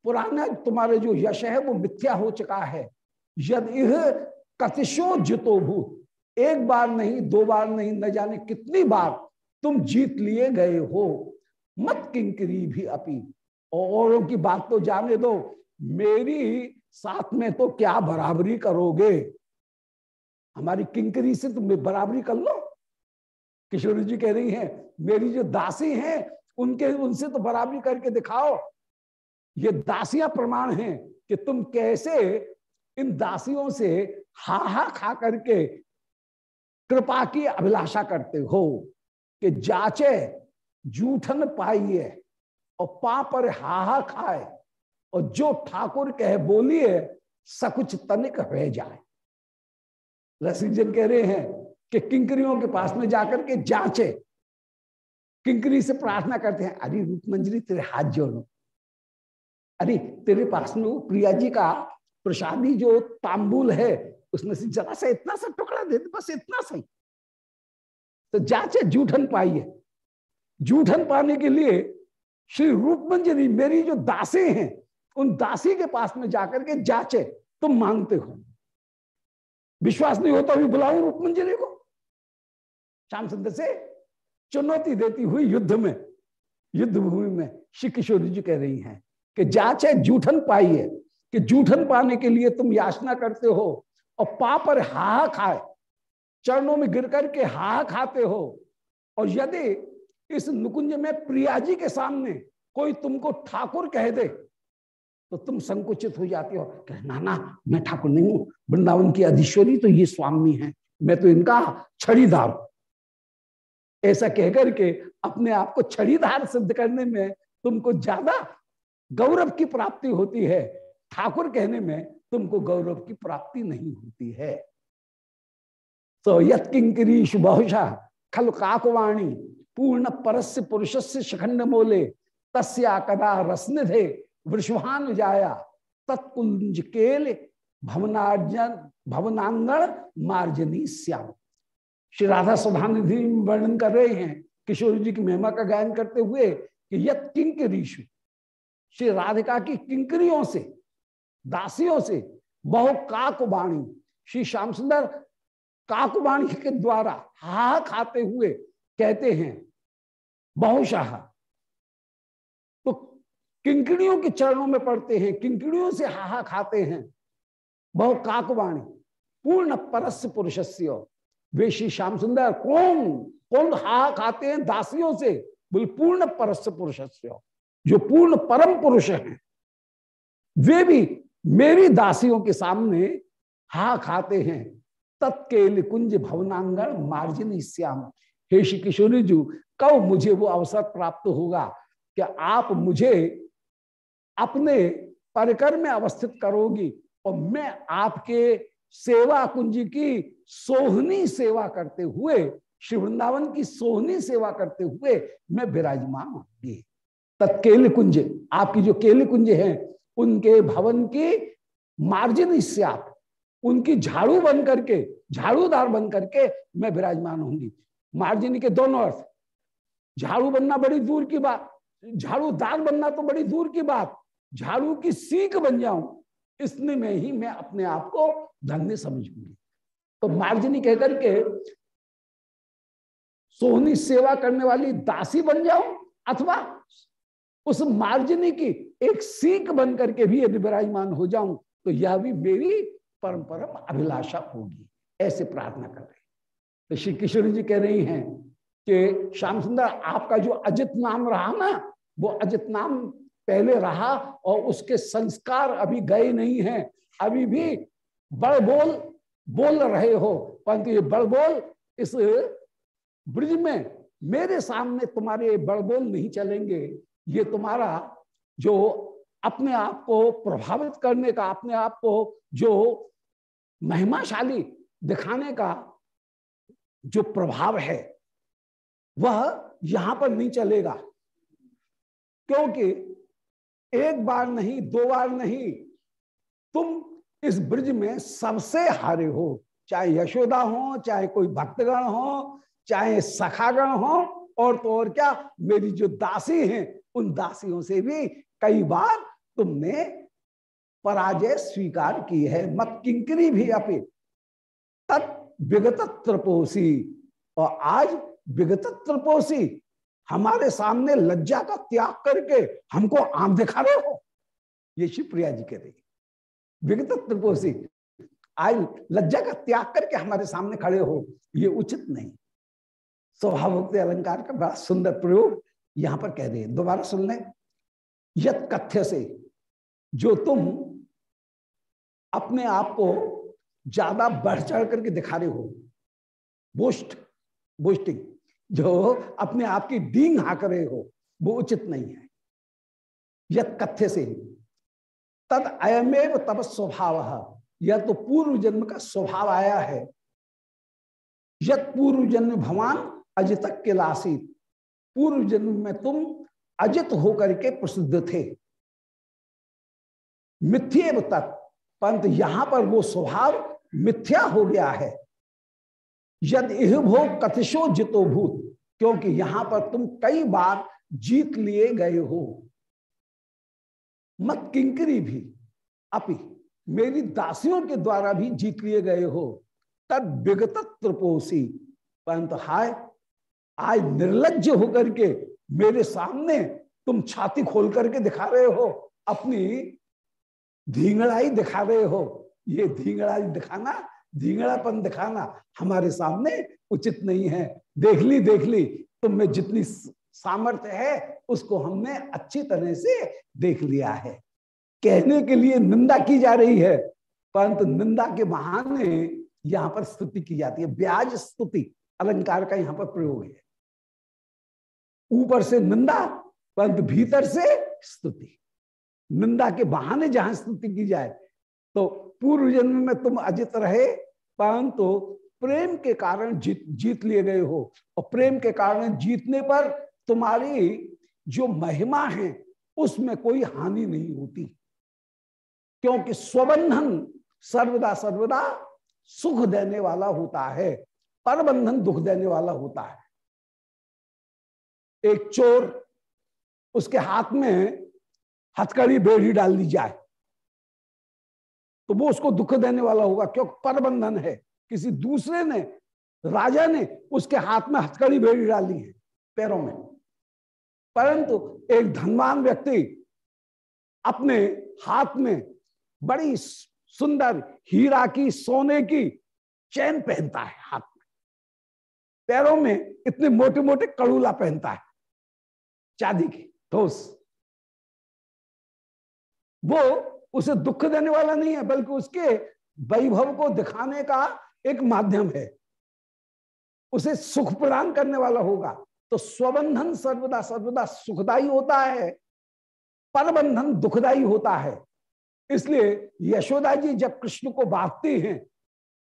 पुराना तुम्हारे जो यश है, वो मिथ्या हो चुका है। यद इह कतिशो जितो भूत। एक बार नहीं, दो बार नहीं, न जाने कितनी बार तुम जीत लिए गए हो। मत किंकरी भी अपी। औरों की बात तो जाने दो। मेरी साथ में तो क्या बराबरी करोगे? हमारी किंकरी से तुम बराबरी कर लो। किशोर जी कह रही हैं, मेरी जो दासी हैं, उनके, उनसे तो बराबरी करके दिखाओ। ये दासियाँ प्रमाण हैं कि तुम कैसे इन दासियों से हा हा खा करके कृपा की अभिलाषा करते हो कि जाचे, जूठन पाइए और पा पर हा हा खाए और जो ठाकुर कह बोलिए सकुच तनिक रह जाए। रसिक जन कह रहे हैं कि किंकरियों के पास में जाकर के जांचे। किंकरी से प्रार्थना करते हैं, अरे रूप मंजरी तेरे हाथ जोड़ो। अरे तेरे पास में वो प्रिया जी का प्रसादी जो तांबुल है, उसमें से जरा सा इतना सा टुकड़ा दे बस इतना सही तो जांचे, जूठन पाइए। जूठन पाने के लिए श्री रूप मंजरी मेरी जो दासे हैं, उन दासी के पास में जाकर के जांचे, तुम मांगते हो। विश्वास नहीं होता भी बुलाओ रूप मंजरी को। श्याम सुंदर से चुनौती देती हुई युद्ध में, युद्ध भूमि में श्री किशोरी जी कह रही हैं कि जाचे जूठन पाइए कि जूठन पाने के लिए तुम याचना करते हो और पा पर हा खाए, चरणों में गिर करके हा खाते हो। और यदि इस नुकुंज में प्रिया जी के सामने कोई तुमको ठाकुर कह दे तो तुम संकुचित हो जाते हो। ना ना मैं ठाकुर नहीं हूँ, वृंदावन की अधीश्वरी तो ये स्वामी है, मैं तो इनका छड़ीदार हूँ। ऐसा कहकर के अपने आप को छड़ीदार सिद्ध करने में तुमको ज़्यादा गौरव की प्राप्ति होती है। ठाकुर कहने में तुमको गौरव की प्राप्ति नहीं होती है। तो यत्किंकरीश बहुशा खल काकवाणी पूर्ण परस्य पुरुष से शिखंड मोले तस्या कदा रसनिधे वृषभान जाया तत्कुंज केल भवनार्जन भवनांगण मार्जनी श्याम। श्री राधा सुधानिधि वर्णन कर रहे हैं, किशोर जी की महिमा का गायन करते हुए कि यत किंकरीशु श्री राधिका की किंकरियों से, दासियों से बहु काकवाणी श्री श्याम सुंदर काकुबाणी के द्वारा हा खाते हुए कहते हैं बहुशाह तो किंकड़ियों के चरणों में पड़ते हैं किंकड़ियों से हाहा खाते हैं, बहु काकवाणी पूर्ण परस्य पुरुषस्य। वे श्री श्याम सुंदर कौन? कौन हाहा खाते हैं दासियों से? बोल, पूर्ण परस्य पुरुषस्य जो पूर्ण परम पुरुष हैं, वे भी मेरी दासियों के सामने हा खाते हैं। तत्केल कुंज भवनांगण मार्जिन श्याम। हे श्री किशोरी जी, कब मुझे वो अवसर प्राप्त होगा? कि आप मुझे अपने परिकर में अवस्थित करोगी और मैं आपके सेवा कुंज की सोहनी सेवा करते हुए, श्री वृंदावन की सोहनी सेवा करते हुए मैं विराजमान होंगी तत्केल कुंज, आपकी जो केल कुंज है, उनके भवन की मार्जिन आप, उनकी झाड़ू बन करके, झाड़ूदार बन करके मैं विराजमान होंगी मार्जिन के दोनों अर्थ, झाड़ू बनना बड़ी दूर की बात, झाड़ूदार बनना तो बड़ी दूर की बात, झाड़ू की सीख बन जाऊँ इसने में ही, मैं अपने आप को धन्य समझूँगी। तो मार्जिनी कहकर के, सोहनी सेवा करने वाली दासी बन जाऊँ, अथवा उस मार्जिनी की एक सीख बन करके भी यदि विराजमान हो जाऊँ तो यह भी मेरी परम परम अभिलाषा होगी। ऐसे प्रार्थना कर रहे तो श्री किशोर जी कह रही हैं कि, श्याम सुंदर, आपका जो अजित नाम रहा ना, वो अजित नाम पहले रहा और उसके संस्कार अभी गए नहीं हैं। अभी भी बड़ बोल बोल रहे हो। परंतु ये बड़ बोल इस ब्रिज में मेरे सामने तुम्हारे बड़ बोल नहीं चलेंगे। ये तुम्हारा जो अपने आप को प्रभावित करने का, अपने आप को जो महिमाशाली दिखाने का जो प्रभाव है, वह यहाँ पर नहीं चलेगा। क्योंकि एक बार नहीं, दो बार नहीं, तुम इस ब्रिज में सबसे हारे हो। चाहे यशोदा हो, चाहे कोई भक्तगण हो, चाहे सखागण हो, और तो और क्या, मेरी जो दासी हैं, उन दासियों से भी कई बार तुमने पराजय स्वीकार की है। मत किंकरी भी अपे। तत् विगत त्रिपोसी और आज विगत त्रिपोसी हमारे सामने लज्जा का त्याग करके हमको आम दिखा रहे हो। ये शिवप्रिया जी कह रही विगत त्रिपोसी आज लज्जा का त्याग करके हमारे सामने खड़े हो, ये उचित नहीं। स्वभावोक्त अलंकार का बड़ा सुंदर प्रयोग यहाँ पर कह रहे हैं। दोबारा सुन लें। कथ्य से, जो तुम अपने आप को ज़्यादा बढ़ चढ़ करके दिखा रहे हो बोस्ट बोस्टिंग जो अपने आप की डींग हाँक रहे हो, वो उचित नहीं है। यद कथ्य से तद अयमेव तब स्वभाव। यह तो पूर्व जन्म का स्वभाव आया है। यद पूर्व जन्म भगवान अजित के लासित पूर्व जन्म में तुम अजित होकर के प्रसिद्ध थे। मिथ्येव तक परंतु यहाँ पर वो स्वभाव मिथ्या हो गया है। यद इह भोग कथिशो जितो भूत, क्योंकि यहाँ पर तुम कई बार जीत लिए गए हो। मत किंकरी भी, अपि मेरी दासियों के द्वारा भी जीत लिए गए हो। तद विगत त्रिपोसी परंतु हाय, आज निर्लज होकर के मेरे सामने तुम छाती खोल करके दिखा रहे हो, अपनी धींगड़ाई दिखा रहे हो। ये धींगड़ाई दिखाना धींगड़ापन दिखाना हमारे सामने उचित नहीं है। देख ली देख ली, तुम में जितनी सामर्थ्य है, उसको हमने अच्छी तरह से देख लिया है। कहने के लिए निंदा की जा रही है, परंतु निंदा के बहाने यहाँ पर स्तुति की जाती है। ब्याज स्तुति, अलंकार का यहाँ पर प्रयोग है। ऊपर से निंदा, परंतु भीतर से स्तुति। निंदा के बहाने जहाँ स्तुति की जाए तो पूर्व जन्म में तुम अजित रहे, परंतु प्रेम के कारण जीत जीत लिए गए हो। और प्रेम के कारण जीतने पर तुम्हारी जो महिमा है, उसमें कोई हानि नहीं होती। क्योंकि स्वबंधन सर्वदा सर्वदा सुख देने वाला होता है, परबंधन दुख देने वाला होता है। एक चोर, उसके हाथ में हथकड़ी बेड़ी डाल दी जाए। तो वो उसको दुख देने वाला होगा। क्योंकि परबंधन है। किसी दूसरे ने, राजा ने उसके हाथ में हथकड़ी बेड़ी डाली है, पैरों में। परंतु एक धनवान व्यक्ति अपने हाथ में बड़ी सुंदर हीरा की, सोने की चैन पहनता है हाथ में। पैरों में इतने मोटे मोटे कड़ूला पहनता है। चांदी की, ठोस। वो उसे दुख देने वाला नहीं है, बल्कि उसके वैभव को दिखाने का एक माध्यम है। उसे सुख प्रदान करने वाला होगा। तो स्वबंधन सर्वदा सर्वदा सुखदाई होता है, परबंधन दुखदाई होता है। इसलिए यशोदा जी जब कृष्ण को बांटती हैं,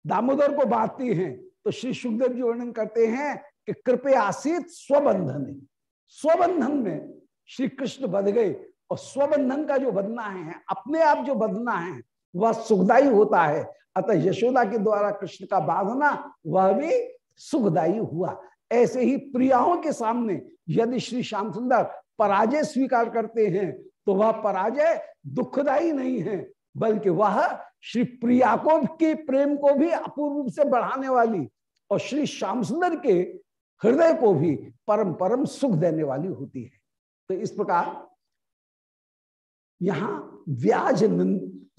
दामोदर को बांटती हैं तो श्री सुखदेव जी वर्णन करते हैं कि कृपया आसित स्वबंधन। स्वबंधन में श्री कृष्ण बध गए। और स्वबंधन का जो बदना है, अपने आप जो बदना है, वह सुखदायी होता है। अतः यशोदा के द्वारा कृष्ण का बांधना, वह भी सुखदायी हुआ। ऐसे ही प्रियाओं के सामने यदि श्री श्याम सुंदर पराजय स्वीकार करते हैं तो वह पराजय दुखदायी नहीं है, बल्कि वह श्री प्रिया को के प्रेम को भी अपूर्व रूप से बढ़ाने वाली और श्री श्याम सुंदर के हृदय को भी परम परम सुख देने वाली होती है। तो इस प्रकार यहाँ व्याज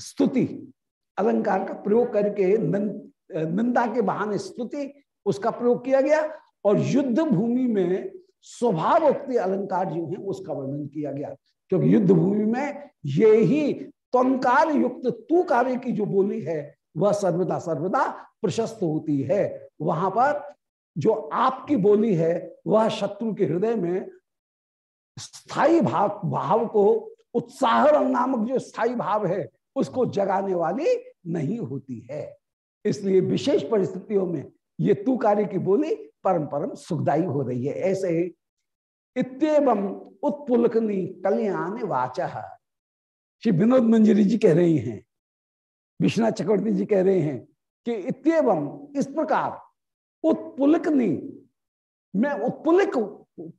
स्तुति, अलंकार का प्रयोग करके निंदा के बहाने स्तुति, उसका प्रयोग किया गया और युद्ध भूमि में स्वभाव अलंकार जो है, उसका वर्णन किया गया। क्योंकि युद्ध भूमि में ये ही तंकार युक्त तू कार्य की जो बोली है, वह सर्वदा सर्वदा प्रशस्त होती है। वहाँ पर जो आपकी बोली है, वह शत्रु के हृदय में स्थायी भाव भाव को उत्साह नामक जो स्थायी भाव है, उसको जगाने वाली नहीं होती है। इसलिए विशेष परिस्थितियों में ये तू कार्य की बोली परम परम सुखदाई हो रही है। ऐसे इतम उत्पुलकनी कल्याण वाच। श्री विनोद मंजरी जी कह रही हैं विश्वनाथ चक्रवर्ती जी कह रहे हैं कि इतम इस प्रकार उत्पुलकनी, मैं उत्पुलिक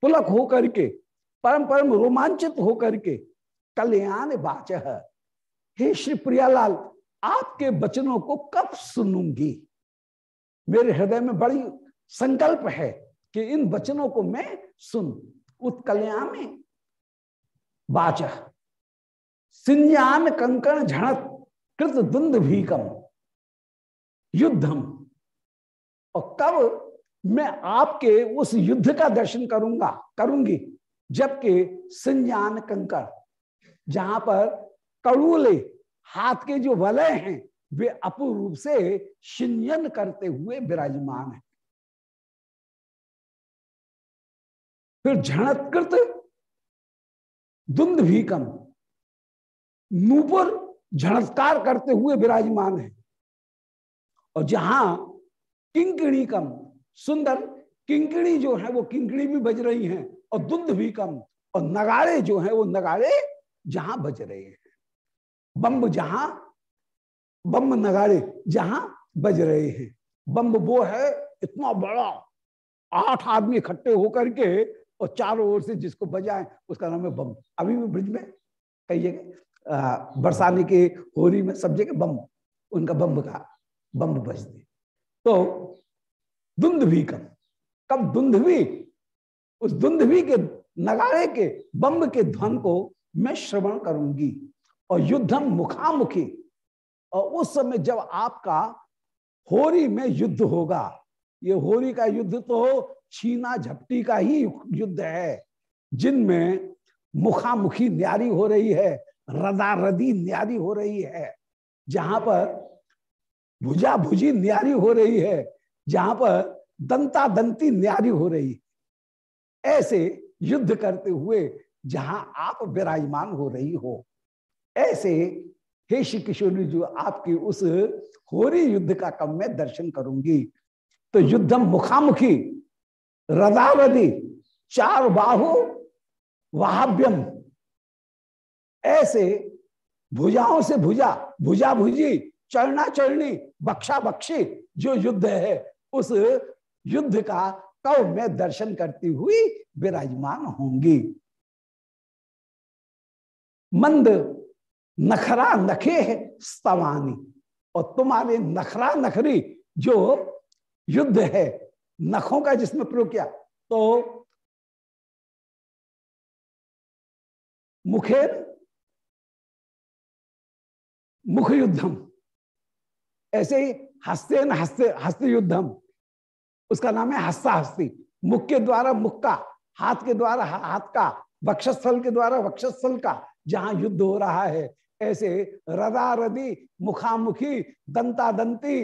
पुलक होकर के, परम परम रोमांचित होकर के कल्याण वाच। हे श्री प्रियालाल, आपके वचनों को कब सुनूँगी? मेरे हृदय में बड़ी संकल्प है कि इन वचनों को मैं सुन उत्कल्याण वाच। सिंजान कंकण झणत, कृत दुंद भीकम, युद्धम। और कब मैं आपके उस युद्ध का दर्शन करूँगा, करूँगी, जबकि संजान कंकड़ जहाँ पर कड़ूले, हाथ के जो वलय हैं, वे अपूर्व से शिंजन करते हुए विराजमान है। फिर झणत्कृत कम नूपुर झणत्कार करते हुए विराजमान है। और जहाँ किंकणी कम सुंदर किंकणी जो है, वो किंकणी भी बज रही हैं, और दुंद भी कम और नगाड़े जो है, वो नगाड़े जहाँ बज रहे हैं। बम्ब जहाँ, बम्ब नगाड़े जहाँ बज रहे हैं। बम्ब वो है, इतना बड़ा, आठ आदमी इकट्ठे होकर के और चारों ओर से जिसको बजाए, उसका नाम है बम अभी भी ब्रिज में कई जगह बरसाने के होरी में सब जगह बम उनका बम्ब का, बम्ब बजते तो धुंध भी कम कब कब भी, उस धुंध भी के नगाड़े के, बम्ब के ध्वन को मैं श्रवण करूँगी और युद्धम मुखामुखी। और उस समय जब आपका होरी में युद्ध होगा, ये होरी का युद्ध तो छीना झपटी का ही युद्ध है, जिनमें मुखामुखी न्यारी हो रही है रदा रदी न्यारी हो रही है, जहाँ पर भुजा भुजी न्यारी हो रही है, जहाँ पर दंता दंती न्यारी हो रही है। ऐसे युद्ध करते हुए जहाँ आप विराजमान हो रही हो। ऐसे हे श्री किशोरी जो आपकी उस होरी युद्ध का कम मैं दर्शन करूँगी। तो युद्धम मुखामुखी रदावधि चार बाहु, वहाभ्यम। ऐसे भुजाओं से भुजा भुजा भुजी चरना चरणी बक्षा बक्षी जो युद्ध है, उस युद्ध का कब मैं दर्शन करती हुई विराजमान होंगी। मंद नखरा नखे स्तवानी। और तुम्हारे नखरा नखरी जो युद्ध है, नखों का जिसमें प्रयोग किया तो मुखेर मुख युद्धम ऐसे ही हस्ते न हस्ते हस्त युद्धम उसका नाम है हस्ता हस्ती मुख के द्वारा मुख का, हाथ के द्वारा हाथ का, वक्षस्थल के द्वारा वक्षस्थल का जहाँ युद्ध हो रहा है, ऐसे रदा रदी मुखामुखी दंता दंती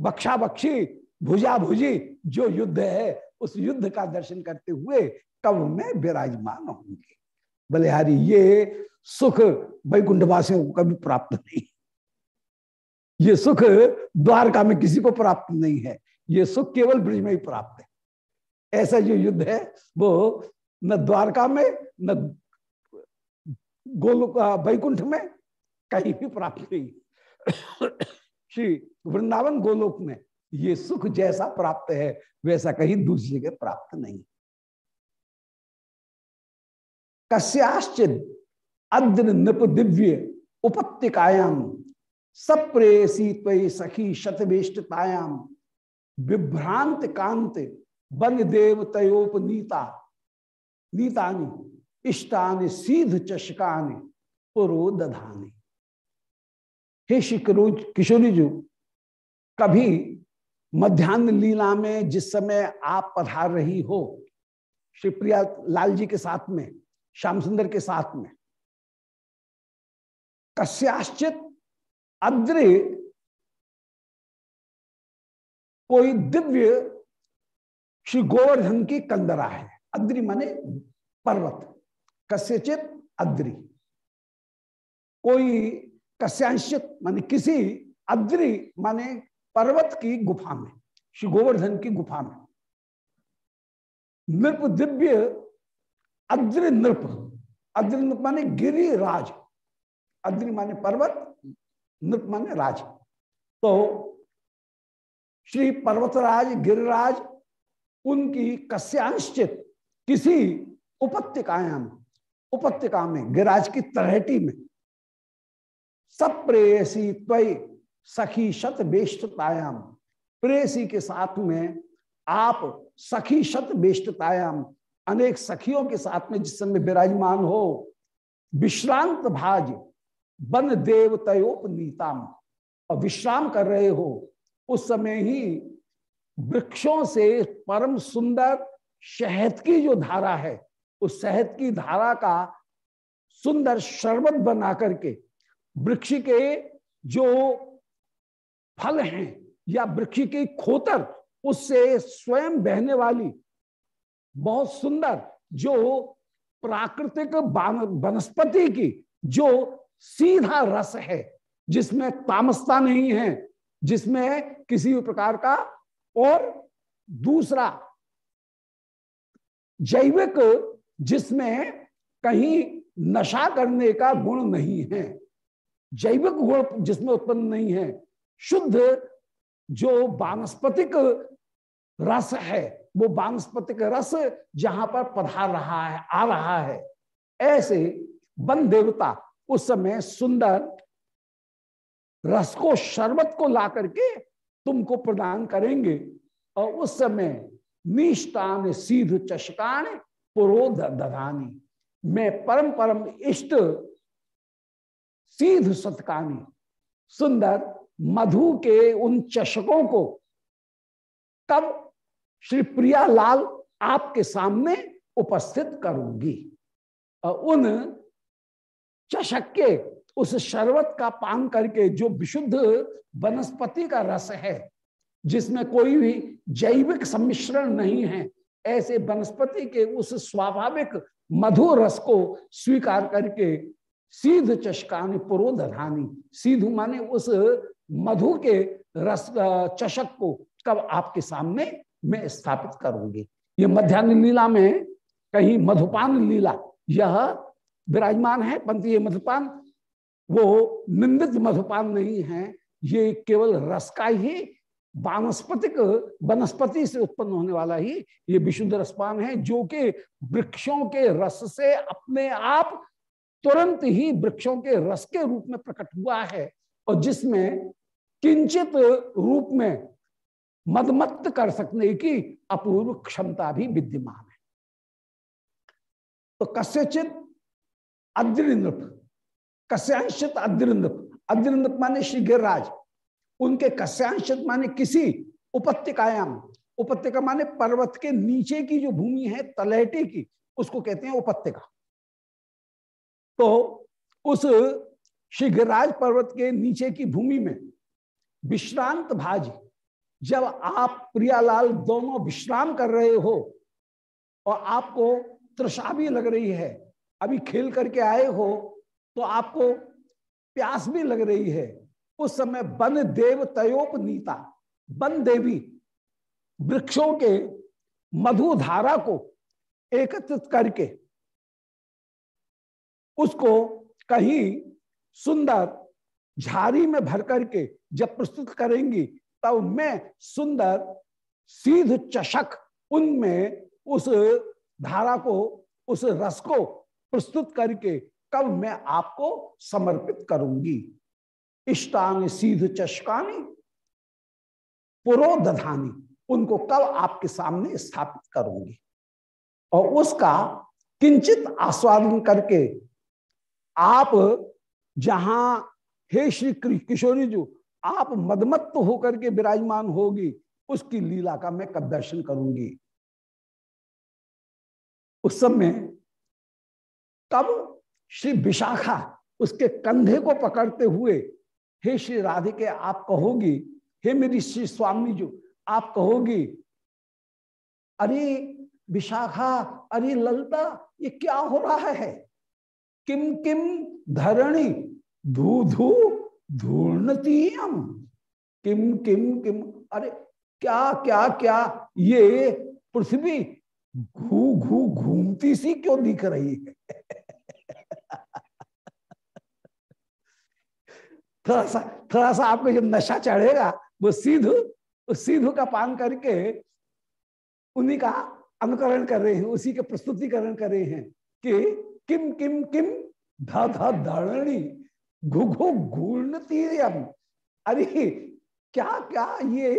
बक्षा बक्षी भुजा भुजी जो युद्ध है, उस युद्ध का दर्शन करते हुए कब में विराजमान होंगे बलिहारी, ये सुख वैकुंठवासियों को कभी प्राप्त नहीं। ये सुख द्वारका में किसी को प्राप्त नहीं है। ये सुख केवल ब्रिज में ही प्राप्त है। ऐसा जो युद्ध है, वो न द्वारका में न गोलोक वैकुंठ में कहीं भी प्राप्त नहीं। श्री वृंदावन गोलोक में ये सुख जैसा प्राप्त है, वैसा कहीं दूसरी जगह प्राप्त नहीं। कस्याश्चित अद्र नृप दिव्य उपत्यकायाम सप्रेसी त्वयि सखी शतवेष्टतायाम विभ्रांत कांत बन देव तयोपनीता नीतानि। इष्टानि सीध चषकानि पुरो दधानी। हे श्री किशोरी जी, कभी मध्यान्ह लीला में जिस समय आप पधार रही हो, श्री प्रिया लाल जी के साथ में, श्याम सुंदर के साथ में कश्याश्चित अद्र कोई दिव्य श्री गोवर्धन की कंदरा है। अद्रि माने पर्वत। कस्यचित अद्रि। कोई कस्यांशित माने किसी अद्रि, माने पर्वत की गुफा में, श्री गोवर्धन की गुफा में। नृप दिव्य अद्र नृप। अद्र नृप माने गिरिराज अद्रि माने पर्वत, नृप माने राज। तो श्री पर्वतराज, गिरिराज, उनकी कस्यांश्चित किसी उपत्यकायाम उपत्यका में, गिराज की तरहेटी में। सब प्रेयसी त्वय सखी शत बेष्टतायाम प्रेयसी के साथ में आप सखी शत बेष्टतायाम अनेक सखियों के साथ में जिस समय विराजमान हो, विश्रांत भाज बन देव तयोपनीताम। और विश्राम कर रहे हो, उस समय ही वृक्षों से परम सुंदर शहद की जो धारा है उस शहद की धारा का सुंदर शरबत बना करके वृक्ष के जो फल हैं या वृक्ष की खोतर, उससे स्वयं बहने वाली बहुत सुंदर जो प्राकृतिक वनस्पति की जो सीधा रस है, जिसमें तामसता नहीं है, जिसमें किसी भी प्रकार का और दूसरा जैविक जिसमें कहीं नशा करने का गुण नहीं है, जैविक गुण जिसमें उत्पन्न नहीं है, शुद्ध जो वानस्पतिक रस है, वो वानस्पतिक रस जहाँ पर पधार रहा है, आ रहा है, ऐसे वन देवता उस समय सुंदर रस को, शरबत को ला करके तुमको प्रदान करेंगे और उस समय निष्ठान, सीध चशकान पुरोध दधानी मैं परम परम इष्ट, सीध सतकानी। सुंदर मधु के उन चषकों को कब श्री प्रिया लाल आपके सामने उपस्थित करूँगी। उन चषक के उस शरबत का पान करके जो विशुद्ध वनस्पति का रस है, जिसमें कोई भी जैविक सम्मिश्रण नहीं है ऐसे वनस्पति के उस स्वाभाविक मधुर रस को स्वीकार करके सीध चषकानी पुरोधानी सीधु माने उस मधु के रस चषक को कब आपके सामने मैं स्थापित करूँगी। ये मध्यान्ह लीला में कहीं मधुपान लीला, यह विराजमान है, पंथी ये मधुपान, वो निंदित मधुपान नहीं है, ये केवल रस का ही वानस्पतिक वनस्पति से उत्पन्न होने वाला ही ये विशुद्ध रसपान है, जो कि वृक्षों के रस से अपने आप तुरंत ही वृक्षों के रस के रूप में प्रकट हुआ है और जिसमें किंचित रूप में मदमत्त कर सकने की अपूर्व क्षमता भी विद्यमान है। तो कस्यचित अद्रि नृप कस्यांशित अद्रिंद अद्रिंद माने श्री गिरिराज उनके कस्यांशित माने किसी उपत्यकायाम उपत्यका माने पर्वत के नीचे की जो भूमि है, तलहटे की, उसको कहते हैं उपत्यका तो उस श्री गिरिराज पर्वत के नीचे की भूमि में विश्रांत भाज, जब आप प्रियालाल दोनों विश्राम कर रहे हो और आपको तृषा भी लग रही है, अभी खेल करके आए हो तो आपको प्यास भी लग रही है उस समय वन देव तयोप नीता वन देवी वृक्षों के मधु धारा को एकत्रित करके उसको कहीं सुंदर झाड़ी में भर करके जब प्रस्तुत करेंगी, तब मैं सुंदर सीध चषक उनमें उस धारा को, उस रस को प्रस्तुत करके कब मैं आपको समर्पित करूँगी। इष्टान सीध चषकानी, पुरोदधानी, उनको कब आपके सामने स्थापित करूँगी। और उसका किंचित आस्वादन करके आप जहाँ, हे श्री किशोरी जी, आप मदमत्त होकर के विराजमान होगी, उसकी लीला का मैं कब दर्शन करूँगी। उस समय कब श्री विशाखा उसके कंधे को पकड़ते हुए हे श्री राधिके, आप कहोगी, हे मेरी श्री स्वामी जो, आप कहोगी, अरे विशाखा, अरे ललता, ये क्या हो रहा है? किम किम धरणी धू धू धूर्णतीयम। किम किम किम, अरे क्या क्या क्या, ये पृथ्वी घू घू घूमती सी क्यों दिख रही है? थोड़ा सा थोड़ा सा आपको जब नशा चढ़ेगा, वो सीधु, उस सीधु का पान करके उन्हीं का अनुकरण कर रहे हैं, उसी के प्रस्तुतिकरण कर रहे हैं कि किम किम किम, धा धा, धरणी, घुघु, घूर्ण तीरम अरे, क्या क्या ये,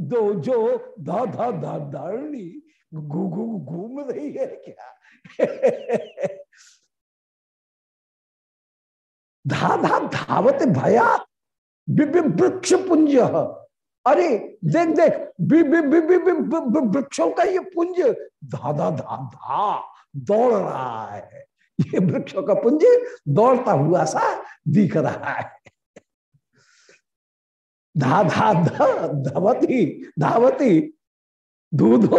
दो, जो धा धा धा, धरणी, घुघु, घूम रही है क्या? धा धा धावत भया वृक्ष पुंज अरे, देख देख वृक्षों का ये पुंज। धा धा धा धा दौड़ रहा है। ये वृक्षों का पुंज दौड़ता हुआ सा दिख रहा है। धा धा धा धावती धावती, दूधो,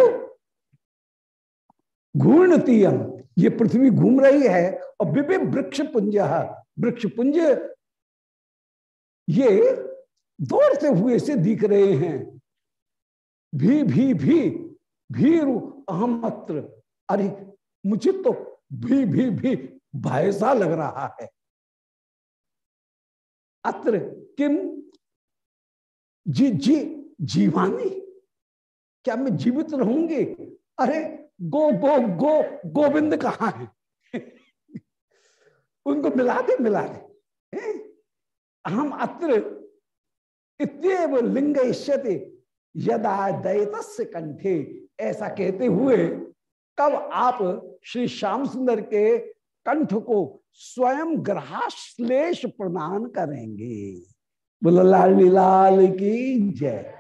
घूर्णतीयम। ये पृथ्वी घूम रही है और विभिन्न वृक्ष पुंज वृक्ष पुंज ये दौड़ते हुए से दिख रहे हैं। भी भी भी, भीरु अहमत्र। अरे, मुझे तो भी भी भी भय सा लग रहा है। अत्र किम? जी जी, जीवानी। क्या मैं जीवित रहूँगी? अरे, गो गो गो, गोविंद कहा है? उनको मिला दे मिला दे। हम अत्र इतव लिंग यदा दैत कंठे ऐसा कहते हुए कब आप श्री श्याम सुंदर के कंठ को स्वयं ग्रहाश्लेष प्रदान करेंगे। लाल की जय।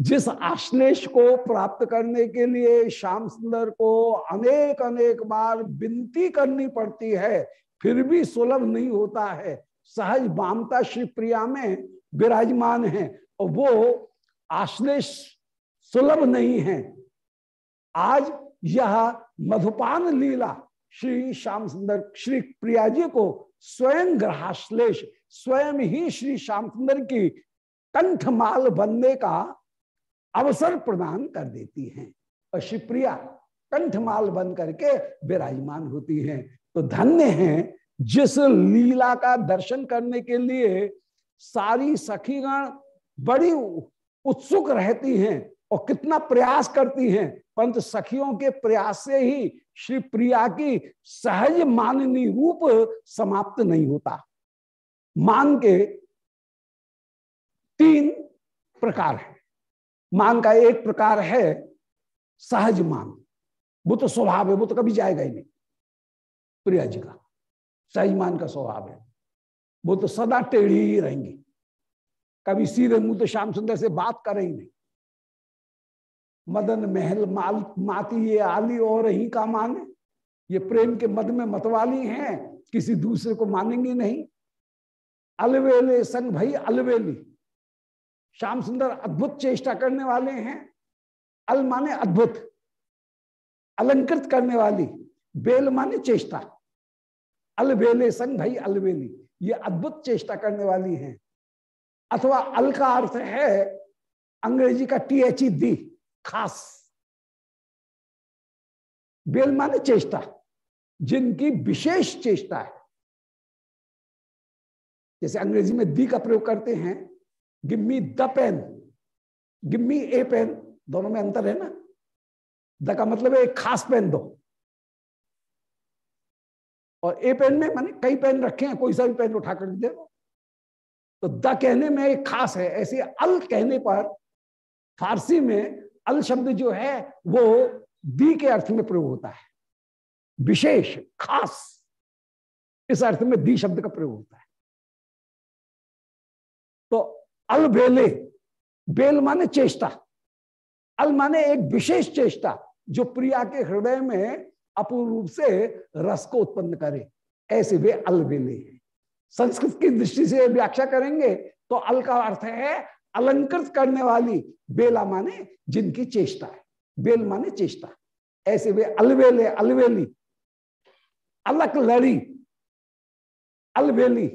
जिस आश्लेष को प्राप्त करने के लिए श्याम सुंदर को अनेक अनेक बार विनती करनी पड़ती है फिर भी सुलभ नहीं होता है। सहज बामता श्री प्रिया में विराजमान है और वो आश्लेष सुलभ नहीं है। आज यह मधुपान लीला श्री श्याम सुंदर श्री प्रिया जी को स्वयं ग्रहाश्लेष, स्वयं ही श्री श्याम सुंदर की कंठमाल बनने का अवसर प्रदान कर देती हैं। और शिवप्रिया कंठमाल बन करके विराजमान होती हैं। तो धन्य हैं जिस लीला का दर्शन करने के लिए सारी सखीगण बड़ी उत्सुक रहती हैं और कितना प्रयास करती हैं। परंतु सखियों के प्रयास से ही श्री प्रिया की सहज माननी रूप समाप्त नहीं होता। मान के तीन प्रकार है। मान का एक प्रकार है सहज मान। वो तो स्वभाव है वो तो कभी जाएगा ही नहीं। प्रिया जी का। सहजमान का स्वभाव है। वो तो सदा टेढ़ी ही रहेंगी। कभी सीधे मुँह तो श्याम सुंदर से बात करे ही नहीं। मदन महल माल माती ये आली और ही का माने ये प्रेम के मद में मतवाली हैं। किसी दूसरे को मानेंगे नहीं। अलवेले संग भाई अलवेली। श्याम सुंदर अद्भुत चेष्टा करने वाले हैं। अल माने अद्भुत। अलंकृत करने वाली। बेल माने चेष्टा। अलबेले संग भाई अलबेली, ये अद्भुत चेष्टा करने वाली हैं। अथवा अल का अर्थ है, अंग्रेज़ी का टी एच ई दी खास। बेल माने चेष्टा, जिनकी विशेष चेष्टा है। जैसे अंग्रेज़ी में दी का प्रयोग करते हैं, gimme the pen, gimme a pen, दोनों में अंतर है ना? द का मतलब है एक खास पेन दो। और ए पेन में मैंने कई पेन रखे हैं, कोई सा भी पेन उठा कर दे दो। तो द कहने में एक खास है, ऐसे अल कहने पर फारसी में अल शब्द जो है, वो दी के अर्थ में प्रयोग होता है। विशेष, खास, इस अर्थ में दी शब्द का प्रयोग होता है। तो अल बेले, बेल माने चेष्टा। अल माने एक विशेष चेष्टा, जो प्रिया के हृदय में अपूर्ण रूप से रस को उत्पन्न करे। ऐसे वे अल बेले हैं। संस्कृत की दृष्टि से व्याख्या करेंगे तो अल का अर्थ है अलंकृत करने वाली बेला माने जिनकी चेष्टा है। बेल माने चेष्टा। ऐसे वे अलवेले अलवेली अलक लड़ी। अलवेली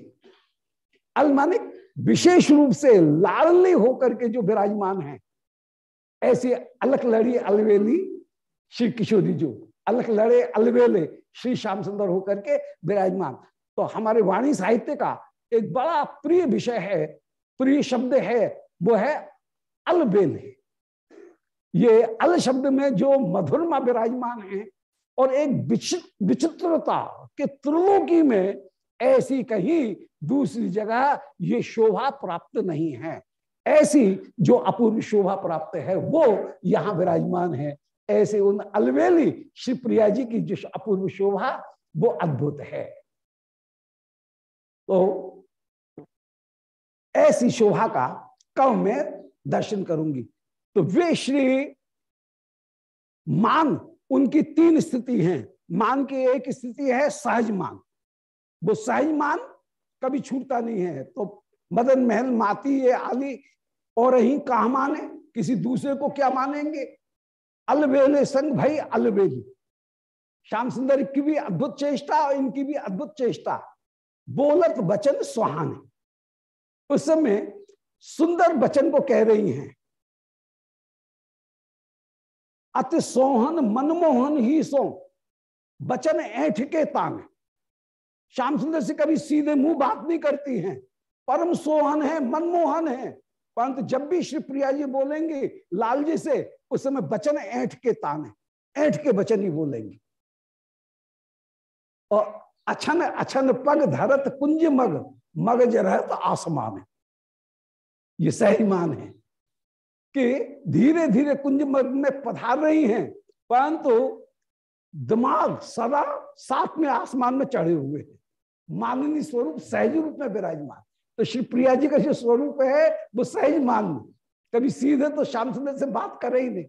अल माने विशेष रूप से लाडली होकर के जो विराजमान है। ऐसे अलक लड़ी अलवेली श्री किशोरी जो। अलख लड़े अलवेले श्री श्याम सुंदर होकर के विराजमान। तो हमारे वाणी साहित्य का एक बड़ा प्रिय विषय है, प्रिय शब्द है, वो है अलबेल। ये अल शब्द में जो मधुरमा विराजमान है और एक विचित्रता के त्रिलोकी में ऐसी कहीं दूसरी जगह ये शोभा प्राप्त नहीं है। ऐसी जो अपूर्व शोभा प्राप्त है, वो यहाँ विराजमान है। ऐसे उन अलवेली श्री प्रिया जी की जो अपूर्व शोभा, वो अद्भुत है। तो ऐसी शोभा का कब मैं दर्शन करूँगी? तो वे श्री मान, उनकी तीन स्थिति हैं। मान की एक स्थिति है सहज मान। वो सहज मान कभी छूटता नहीं है। तो मदन महल, माती, ये आदि और ही कहा माने? किसी दूसरे को क्या मानेंगे? अलबेले संग भाई अलबेली। श्याम सुंदर की भी अद्भुत चेष्टा और इनकी भी अद्भुत चेष्टा। बोलत वचन सुहाने। उस समय सुंदर वचन को कह रही हैं। अति सोहन मनमोहन ही सो। वचन ऐठ के ताने श्याम सुंदर से कभी सीधे मुँह बात नहीं करती हैं। परम सोहन है, मनमोहन है। परंतु जब भी श्री प्रिया जी बोलेंगे लाल जी से, उस समय बचन ऐठ के ताने ऐठ के बचन ही बोलेंगे। और अछन अछन पग धरत कुंज मग मगज रहत आसमान ये सही मान है कि धीरे धीरे कुंज मग में पधार रही हैं, परंतु दिमाग सदा साथ में आसमान में चढ़े हुए हैं। माननीय स्वरूप सहज रूप में विराजमान। तो श्री प्रिया जी का जो स्वरूप है, वो सहज मान कभी सीधे तो श्याम सुंदर से बात करे ही नहीं।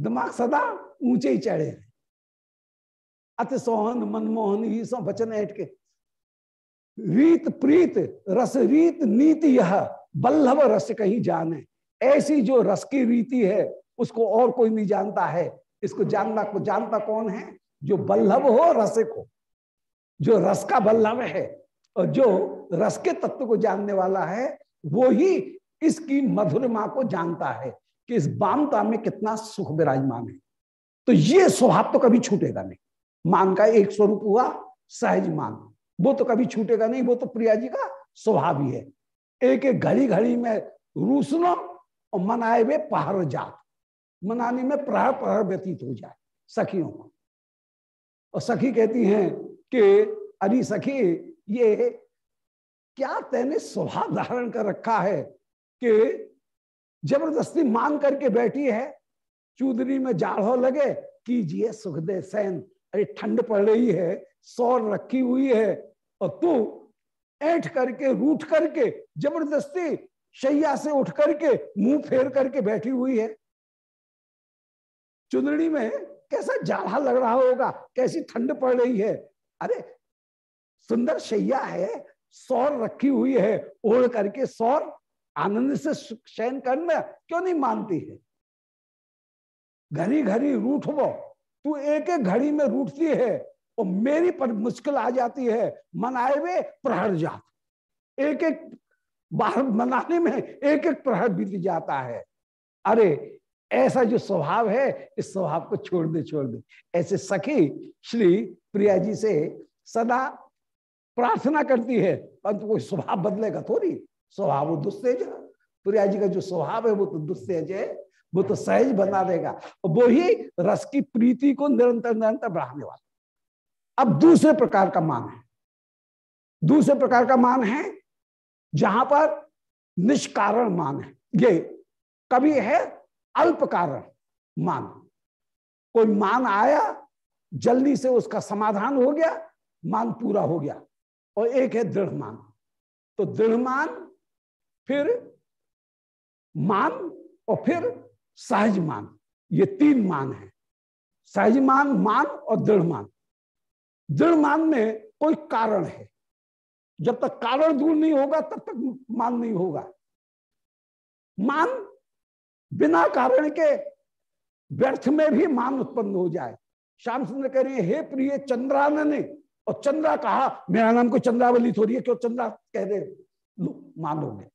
दिमाग सदा ऊँचे ही चढ़े अति सोहन, मनमोहन ही सो वचन ऐट के। रीत प्रीत, रस रीत नीति यह। बल्लभ रस कहीं जाने। ऐसी जो रस की रीति है, उसको और कोई नहीं जानता है। इसको जानना को जानता कौन है? जो बल्लभ हो, रसिक हो। जो रस का बल्लभ है जो रस के तत्व को जानने वाला है, वो ही इसकी मधुरमा को जानता है कि इस बामता में कितना सुख विराजमान है। तो ये स्वभाव तो कभी छूटेगा नहीं। मान का एक स्वरूप हुआ, सहज मान। वो तो कभी छूटेगा नहीं, वो तो प्रिया जी का स्वभाव ही है। एक एक घड़ी घड़ी में रूसनो और मनाए हुए पहाड़ जात। मनाने में प्रहर प्रहर व्यतीत हो जाए सखियों को। और सखी कहती हैं कि, अरे सखी ये क्या तेने स्वभाव धारण कर रखा है कि ज़बरदस्ती मान करके बैठी है? चूदरी में जाड़ो लगे, कीजिए सुखदे सैन। अरे, ठंड पड़ रही है, सौर रखी हुई है, और तू ऐठ करके, रूठ करके, ज़बरदस्ती शैया से उठ करके, मुँह फेर करके बैठी हुई है? चुनरी में कैसा जाड़ा लग रहा होगा? कैसी ठंड पड़ रही है? अरे सुंदर शैया है, सौर रखी हुई है, ओढ़ करके सौर आनंद से शयन करना क्यों नहीं मानती है? घड़ी घड़ी रूठ वो, तू एक एक घड़ी में रूठती है और मेरी पर मुश्किल आ जाती है, मनाए हुए प्रहर जात। एक एक बाहर मनाने में एक एक प्रहर बीत जाता है। अरे, ऐसा जो स्वभाव है, इस स्वभाव को छोड़ दे छोड़ दे। ऐसे सखी, श्री प्रिया जी से सदा प्रार्थना करती है, परंतु कोई स्वभाव बदलेगा थोड़ी। स्वभाव वो दुस्तेज प्रिया जी का जो स्वभाव है, वो तो दुस्तेज है, वो तो सहज बना देगा। और वो ही रस की प्रीति को निरंतर निरंतर बढ़ाने वाला अब दूसरे प्रकार का मान है। दूसरे प्रकार का मान है, जहाँ पर निष्कारण मान है। ये कभी है अल्प कारण मान। कोई मान आया, जल्दी से उसका समाधान हो गया, मान पूरा हो गया। और एक है दृढ़ मान तो दृढ़ मान फिर मान और फिर सहज मान ये तीन मान है। सहज मान मान और दृढ़ मान दृढ़ मान में कोई कारण है। जब तक कारण दूर नहीं होगा, तब तक मान नहीं होगा। मान बिना कारण के व्यर्थ में भी मान उत्पन्न हो जाए। श्याम सुंदर कह रहे हैं, हे प्रिय चंद्रानने और चंद्रा कहा, मेरा नाम को चंद्रावली थोड़ी है, क्यों चंद्रा कह रहे मानोगे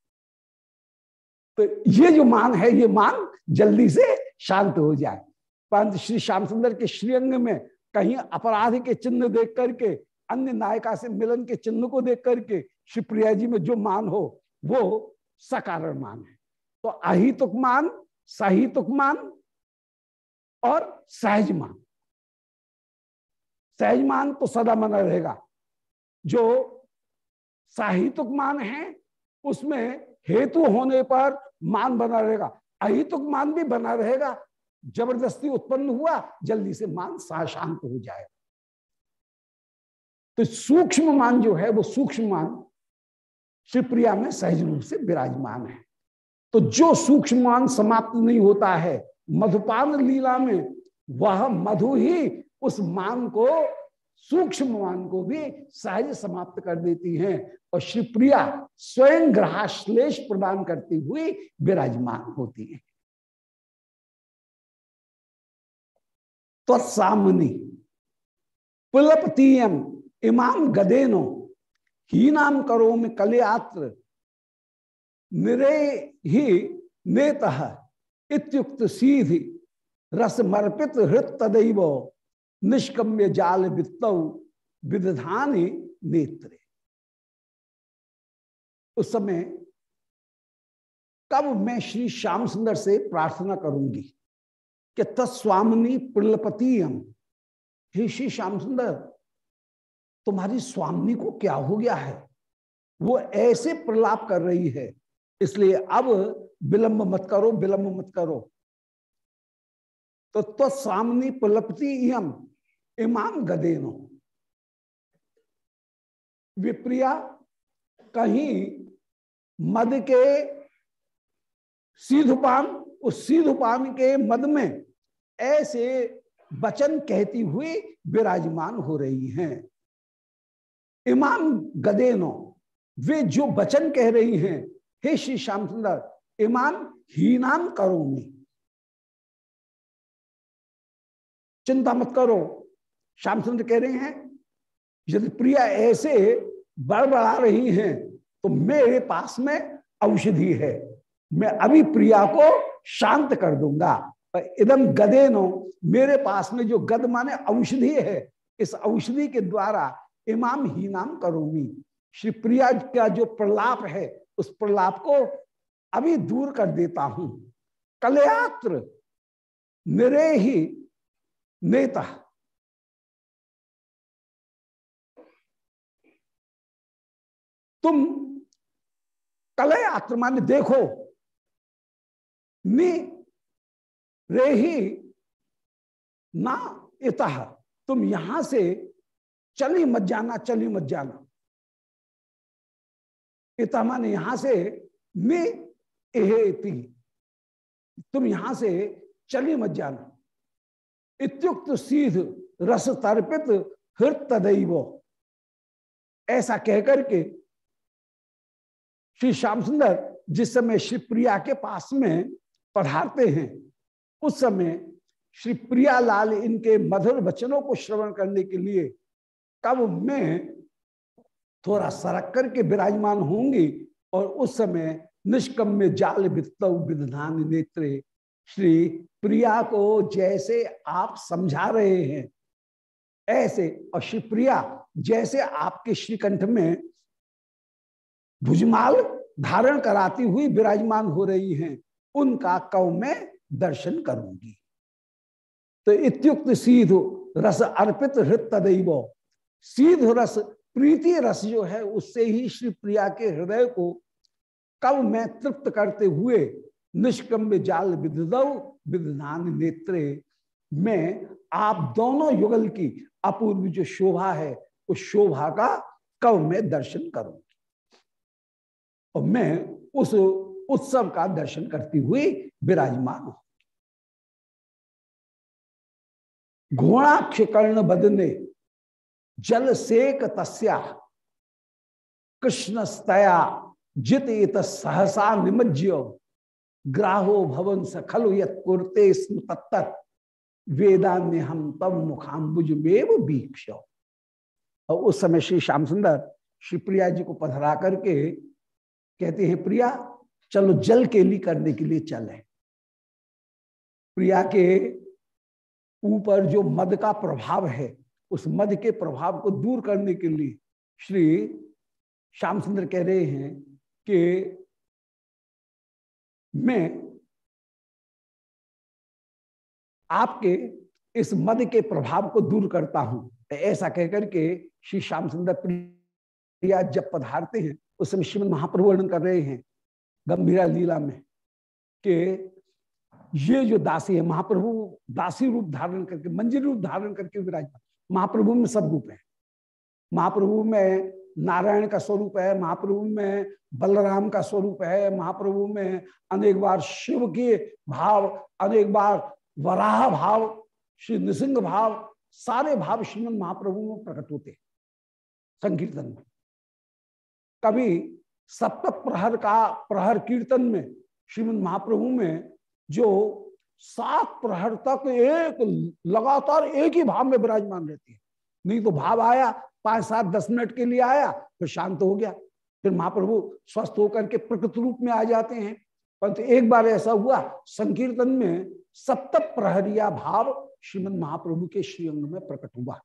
तो ये जो मान है, ये मान जल्दी से शांत हो जाए। परंतु श्री श्याम सुंदर के श्रीअंग में कहीं अपराध के चिन्ह देख करके, अन्य नायिका से मिलन के चिन्ह को देख करके श्री प्रिया जी में जो मान हो, वो सकारण मान है। तो अहितुक मान, सहितुक मान और सहज मान। सहज मान तो सदा मना रहेगा। जो साहितुक मान है, उसमें हेतु होने पर मान बना रहेगा। अहितुक मान भी बना रहेगा। ज़बरदस्ती उत्पन्न हुआ, जल्दी से मान शांत हो जाए तो सूक्ष्म मान जो है, वो सूक्ष्म मान शिवप्रिया में सहज रूप से विराजमान है। तो जो सूक्ष्म मान समाप्त नहीं होता है, मधुपान लीला में, वह मधु ही उस मान को, सूक्ष्म मान को भी सहज समाप्त कर देती हैं और श्रीप्रिया स्वयं ग्रहाश्लेष प्रदान करती हुई विराजमान होती है। तो सामनी पुलपतीयम इमाम गदेनो ही नाम करो में कलयात्र, निरे ही नेत, इत्युक्त सीधि रस मर्पित हृत तदैव निष्कम्य जाल वित्त विधानी नेत्र। उस समय कब मैं श्री श्याम सुंदर से प्रार्थना करूँगी कि तत्स्वामिनी प्रलपति हम हे श्री श्याम सुंदर, तुम्हारी स्वामिनी को क्या हो गया है? वो ऐसे प्रलाप कर रही है, इसलिए अब विलंब मत करो, विलंब मत करो। तो तत्सामनी प्रलपति इम इमाम गदेनो। विप्रिया कहीं मद के सीधुपान, उस सीधुपान के मद में ऐसे वचन कहती हुई विराजमान हो रही हैं। इमाम गदेनो, वे जो वचन कह रही हैं, हे श्री श्याम सुंदर इमाम हीनाम करोमी। चिंता मत करो श्याम सुंदर कह रहे हैं, यदि प्रिया ऐसे बड़बड़ा रही हैं तो मेरे पास में औषधि है। मैं अभी प्रिया को शांत कर दूँगा। इदम गदे नो मेरे पास में जो गद माने औषधि है, इस औषधि के द्वारा इमाम ही नाम करूँगी। श्री प्रिया का जो प्रलाप है, उस प्रलाप को अभी दूर कर देता हूँ। कलयात्र मेरे ही नेता तुम कलय आत्मा ने देखो। मी रे ही ना इत। तुम यहाँ से चली मत जाना, चली मत जाना। इतना माने यहाँ से मैं एहेती। तुम यहाँ से चली मत जाना। इत्युक्त सीध रस तर्पित हृत तदैव ऐसा कहकर के श्री श्याम सुंदर जिस समय श्री प्रिया के पास में पढ़ाते हैं, उस समय श्री प्रिया लाल इनके मधुर वचनों को श्रवण करने के लिए कब मैं थोड़ा सरक करके विराजमान होंगी और उस समय निष्कम में जाल वित्तव विधान नेत्रे श्री प्रिया को जैसे आप समझा रहे हैं, ऐसे और श्री प्रिया जैसे आपके श्रीकंठ में भुजमाल धारण कराती हुई विराजमान हो रही हैं, उनका कव में दर्शन करूँगी। तो इत्युक्त सीध रस अर्पित हृतदैव सीध रस, प्रीति रस जो है, उससे ही श्री प्रिया के हृदय को कव में तृप्त करते हुए निष्कम्य जाल विदव विधान नेत्रे। में आप दोनों युगल की अपूर्व जो शोभा है, उस शोभा का कव में दर्शन करूँगी और मैं उस उत्सव का दर्शन करती हुई विराजमान हूँ। घोणाक्ष कर्ण बदने, जल सेक तस्या, कृष्णस्तया जित इत सहसा निमज्य ग्राहो भवन सखल स्म तत्त वेदान्य हम तम मुखाम्बुज मेव बीक्ष और उस समय श्री श्याम सुंदर, श्री प्रिया जी को पधरा करके कहते हैं, प्रिया, चलो जल केली करने के लिए चले प्रिया के ऊपर जो मद का प्रभाव है, उस मद के प्रभाव को दूर करने के लिए श्री श्याम सुंदर कह रहे हैं कि मैं आपके इस मद के प्रभाव को दूर करता हूँ। ऐसा कहकर के श्री श्याम सुंदर प्रिया जब पधारते हैं उस समय श्रीमद महाप्रभु वर्णन कर रहे हैं गंभीरा लीला में कि ये जो दासी है, महाप्रभु दासी रूप धारण करके, मंजिल रूप धारण करके विराजमान। महाप्रभु में सब रूप है। महाप्रभु में नारायण का स्वरूप है, महाप्रभु में बलराम का स्वरूप है, महाप्रभु में अनेक बार शिव के भाव, अनेक बार वराह भाव, श्री नृसिंह भाव, सारे भाव श्रीमद महाप्रभु में प्रकट होते हैं। संकीर्तन में। कभी सप्त प्रहर का प्रहर कीर्तन में, श्रीमद महाप्रभु में, जो सात प्रहर तक एक लगातार एक ही भाव में विराजमान रहती है। नहीं तो भाव आया, पाँच सात दस मिनट के लिए आया, फिर शांत हो गया। फिर महाप्रभु स्वस्थ होकर के प्रकृत रूप में आ जाते हैं। परंतु एक बार ऐसा हुआ, संकीर्तन में सप्त प्रहरिया भाव श्रीमद महाप्रभु के श्रीअंग में प्रकट हुआ।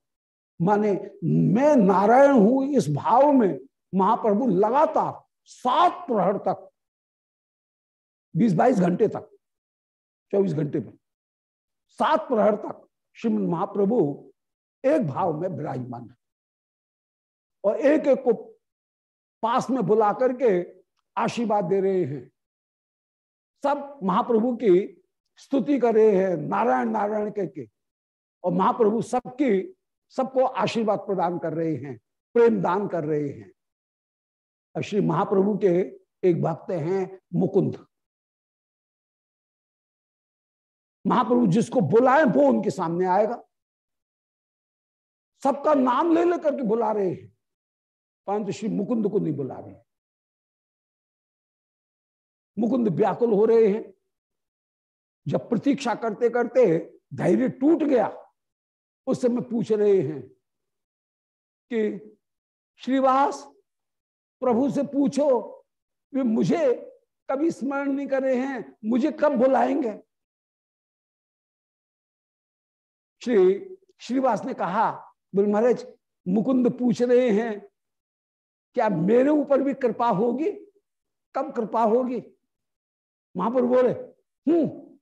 माने मैं नारायण हूँ इस भाव में महाप्रभु लगातार सात प्रहर तक बीस बाईस घंटे तक, चौबीस घंटे में, सात प्रहर तक श्रीमद महाप्रभु एक भाव में विराजमान है। और एक एक को पास में बुला करके आशीर्वाद दे रहे हैं। सब महाप्रभु की स्तुति कर रहे हैं, नारायण नारायण के। और महाप्रभु सबकी, सबको आशीर्वाद प्रदान कर रहे हैं, प्रेम दान कर रहे हैं। श्री महाप्रभु के एक भक्त हैं मुकुंद। महाप्रभु जिसको बुलाए, वो उनके सामने आएगा। सबका नाम ले लेकर के बुला रहे हैं, परंतु श्री मुकुंद को नहीं बुला रहे। मुकुंद व्याकुल हो रहे हैं। जब प्रतीक्षा करते करते धैर्य टूट गया, उस समय पूछ रहे हैं कि, श्रीवास प्रभु से पूछो, वे मुझे कभी स्मरण नहीं कर रहे हैं, मुझे कब बुलाएँगे? श्री श्रीवास ने कहा, बोल, महाराज, मुकुंद पूछ रहे हैं, क्या मेरे ऊपर भी कृपा होगी? कब कृपा होगी? महापुर बोले हूँ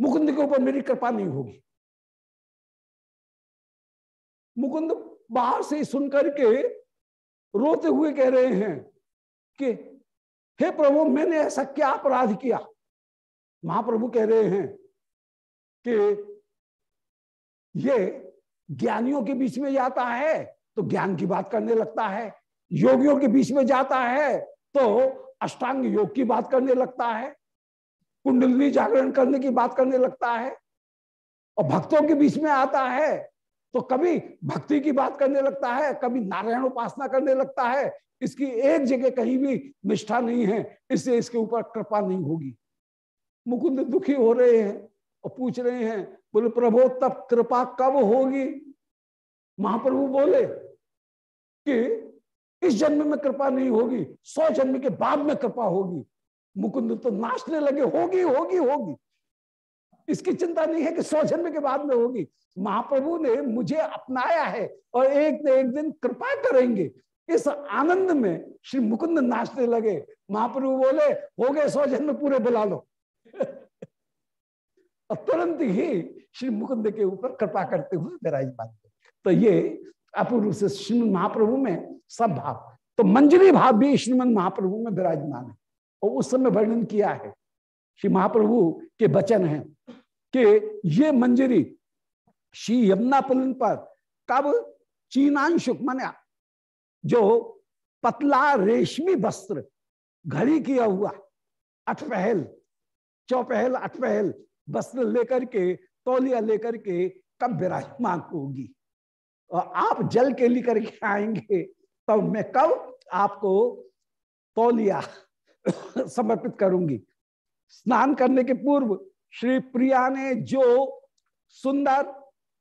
मुकुंद के ऊपर मेरी कृपा नहीं होगी. मुकुंद बाहर से सुनकर के रोते हुए कह रहे हैं कि, हे प्रभु, मैंने ऐसा क्या अपराध किया? महाप्रभु कह रहे हैं कि, ये ज्ञानियों के बीच में जाता है तो ज्ञान की बात करने लगता है। योगियों के बीच में जाता है तो अष्टांग योग की बात करने लगता है। कुंडली जागरण करने की बात करने लगता है। और भक्तों के बीच में आता है तो कभी भक्ति की बात करने लगता है, कभी नारायण उपासना करने लगता है, इसकी एक जगह कहीं भी निष्ठा नहीं है इससे इसके ऊपर कृपा नहीं होगी। मुकुंद दुखी हो रहे हैं और पूछ रहे हैं, बोले, प्रभु, तब कृपा कब होगी? महाप्रभु बोले कि इस जन्म में कृपा नहीं होगी, सौ जन्म के बाद में कृपा होगी। मुकुंद तो नाचने लगे, होगी होगी होगी। इसकी चिंता नहीं है कि सौ जन्म के बाद में होगी। महाप्रभु ने मुझे अपनाया है और एक न एक दिन कृपा करेंगे। इस आनंद में श्री मुकुंद नाचने लगे। महाप्रभु बोले, हो गए सौ जन्म, पूरे बुला लो। तुरंत ही श्री मुकुंद के ऊपर कृपा करते हुए विराजमान तो ये अपूर्व से श्रीमद महाप्रभु में सब भाव तो मंजरी भाव भी श्रीमद महाप्रभु में विराजमान है। और उस समय वर्णन किया है, श्री महाप्रभु के वचन है कि ये मंजरी श्री यमुना पुलन पर कब चीनांशुक माने जो पतला रेशमी वस्त्र घड़ी किया हुआ अठपहल चौपहल अठपहल वस्त्र लेकर के, तौलिया लेकर के, कब विराजमान होगी? और आप जल के लेकर के आएँगे तब तो मैं कब आपको तौलिया समर्पित करूँगी? स्नान करने के पूर्व श्री प्रिया ने जो सुंदर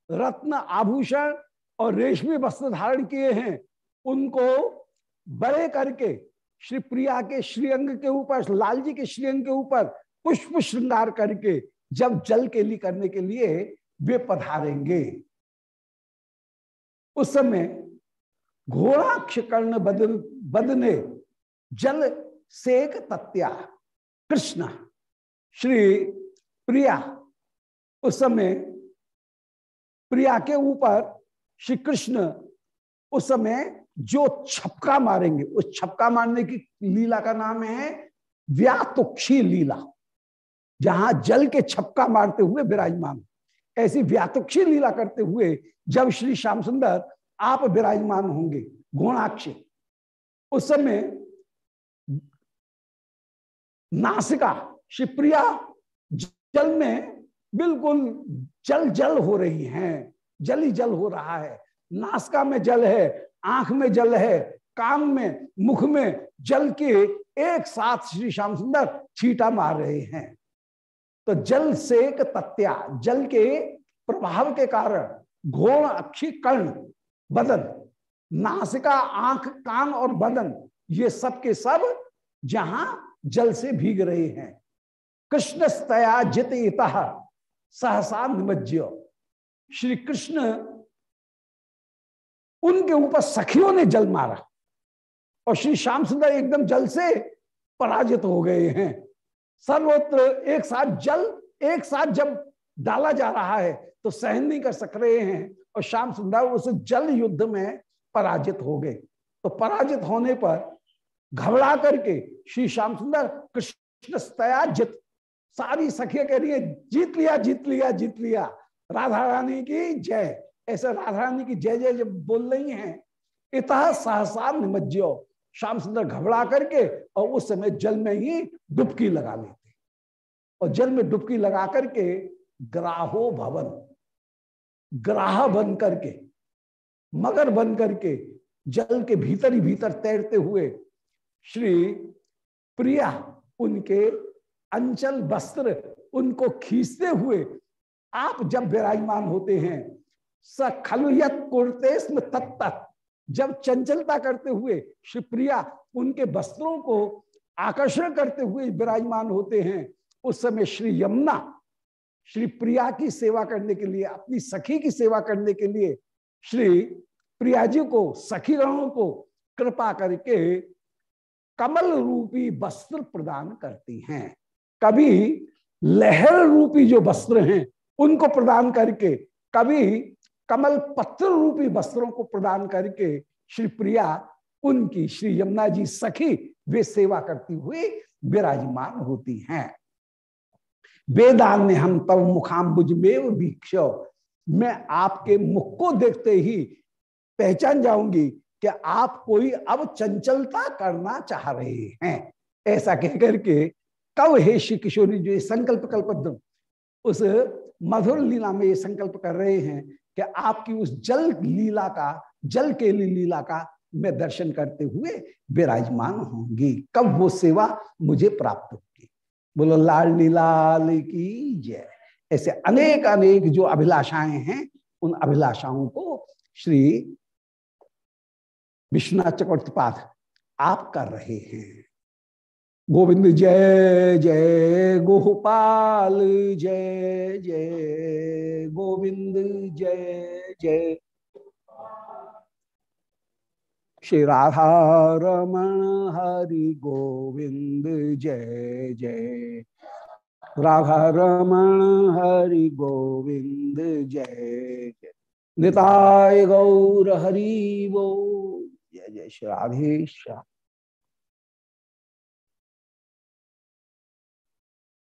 रत्न आभूषण और रेशमी वस्त्र धारण किए हैं, उनको बड़े करके श्री प्रिया के श्रीअंग के ऊपर लाल जी के श्रीअंग के ऊपर पुष्प श्रृंगार करके जब जल के लिए करने के लिए वे पधारेंगे। उस समय घोड़ाक्ष कर्ण बदन बदने जल सेक तत्या। कृष्ण, श्री प्रिया, उस समय प्रिया के ऊपर श्री कृष्ण उस समय जो छपका मारेंगे, उस छपका मारने की लीला का नाम है व्यातुक्षी लीला, जहाँ जल के छपका मारते हुए विराजमान। ऐसी व्यातुक्षी लीला करते हुए जब श्री श्याम सुंदर आप विराजमान होंगे गुणाक्ष उस समय नासिका शिवप्रिया जल में बिल्कुल जल जल हो रही हैं, जल ही जल हो रहा है। नासिका में जल है, आँख में जल है, कान में, मुख में जल के एक साथ श्री श्याम सुंदर छीटा मार रहे हैं। तो जल से एक तत्या जल के प्रभाव के कारण घोण अक्षी कर्ण, बदन नासिका आँख, कान और बदन, ये सब के सब जहाँ जल से भीग रहे हैं। कृष्ण स्तया जित इत सहसा निमज्य श्री कृष्ण उनके ऊपर सखियों ने जल मारा और श्री श्याम सुंदर एकदम जल से पराजित हो गए हैं। सर्वत्र एक साथ जल, एक साथ जब डाला जा रहा है तो सहन नहीं कर सक रहे हैं और श्याम सुंदर उस जल युद्ध में पराजित हो गए। तो पराजित होने पर घबरा करके श्री श्याम सुंदर कृष्ण जित सारी सखिया कह रही है, जीत लिया जीत लिया जीत लिया। राधा रानी की जय। ऐसे राधा रानी की जय जय जब बोल रही हैं, इतना सहसा निमज्यो श्याम सुंदर घबरा करके और उस समय जल में ही डुबकी लगा लेते। और जल में डुबकी लगा करके ग्राहो भवन, ग्राह बन करके, मगर बन करके जल के भीतर ही भीतर तैरते हुए श्री प्रिया उनके अंचल वस्त्र उनको खींचते हुए आप जब विराजमान होते हैं स खलुयत तत्त जब चंचलता करते हुए श्री प्रिया उनके वस्त्रों को आकर्षण करते हुए विराजमान होते हैं, उस समय श्री यमुना, श्री प्रिया की सेवा करने के लिए, अपनी सखी की सेवा करने के लिए श्री प्रिया जी को सखी गणों को कृपा करके कमल रूपी वस्त्र प्रदान करती हैं। कभी लहर रूपी जो वस्त्र हैं, उनको प्रदान करके, कभी कमल पत्र रूपी वस्त्रों को प्रदान करके श्री प्रिया, उनकी श्री यमुना जी सखी, वे सेवा करती हुई विराजमान होती हैं। वेदान्य हम तब मुखाम्बुज में मैं आपके मुख को देखते ही पहचान जाऊँगी कि आप कोई अब चंचलता करना चाह रहे हैं। ऐसा कहकर के कब हे श्री किशोरी जो ये संकल्प कल्प उस मधुर लीला में ये संकल्प कर रहे हैं कि आपकी उस जल लीला का, जल के लीला का मैं दर्शन करते हुए विराजमान होंगी। कब वो सेवा मुझे प्राप्त होगी। बोलो, लाल लीलाल की जय। ऐसे अनेक अनेक जो अभिलाषाएँ हैं, उन अभिलाषाओं को श्री विश्वनाथ चक्रवर्ती आप कर रहे हैं। गोविंद जय जय गोपाल, जय जय गोविंद, जय जय। श्री राधा हरि गोविंद, जय जय। राधा हरि गोविंद, जय जय। निताय गौर हरि वो। जय जय। श्री राधेश्याम।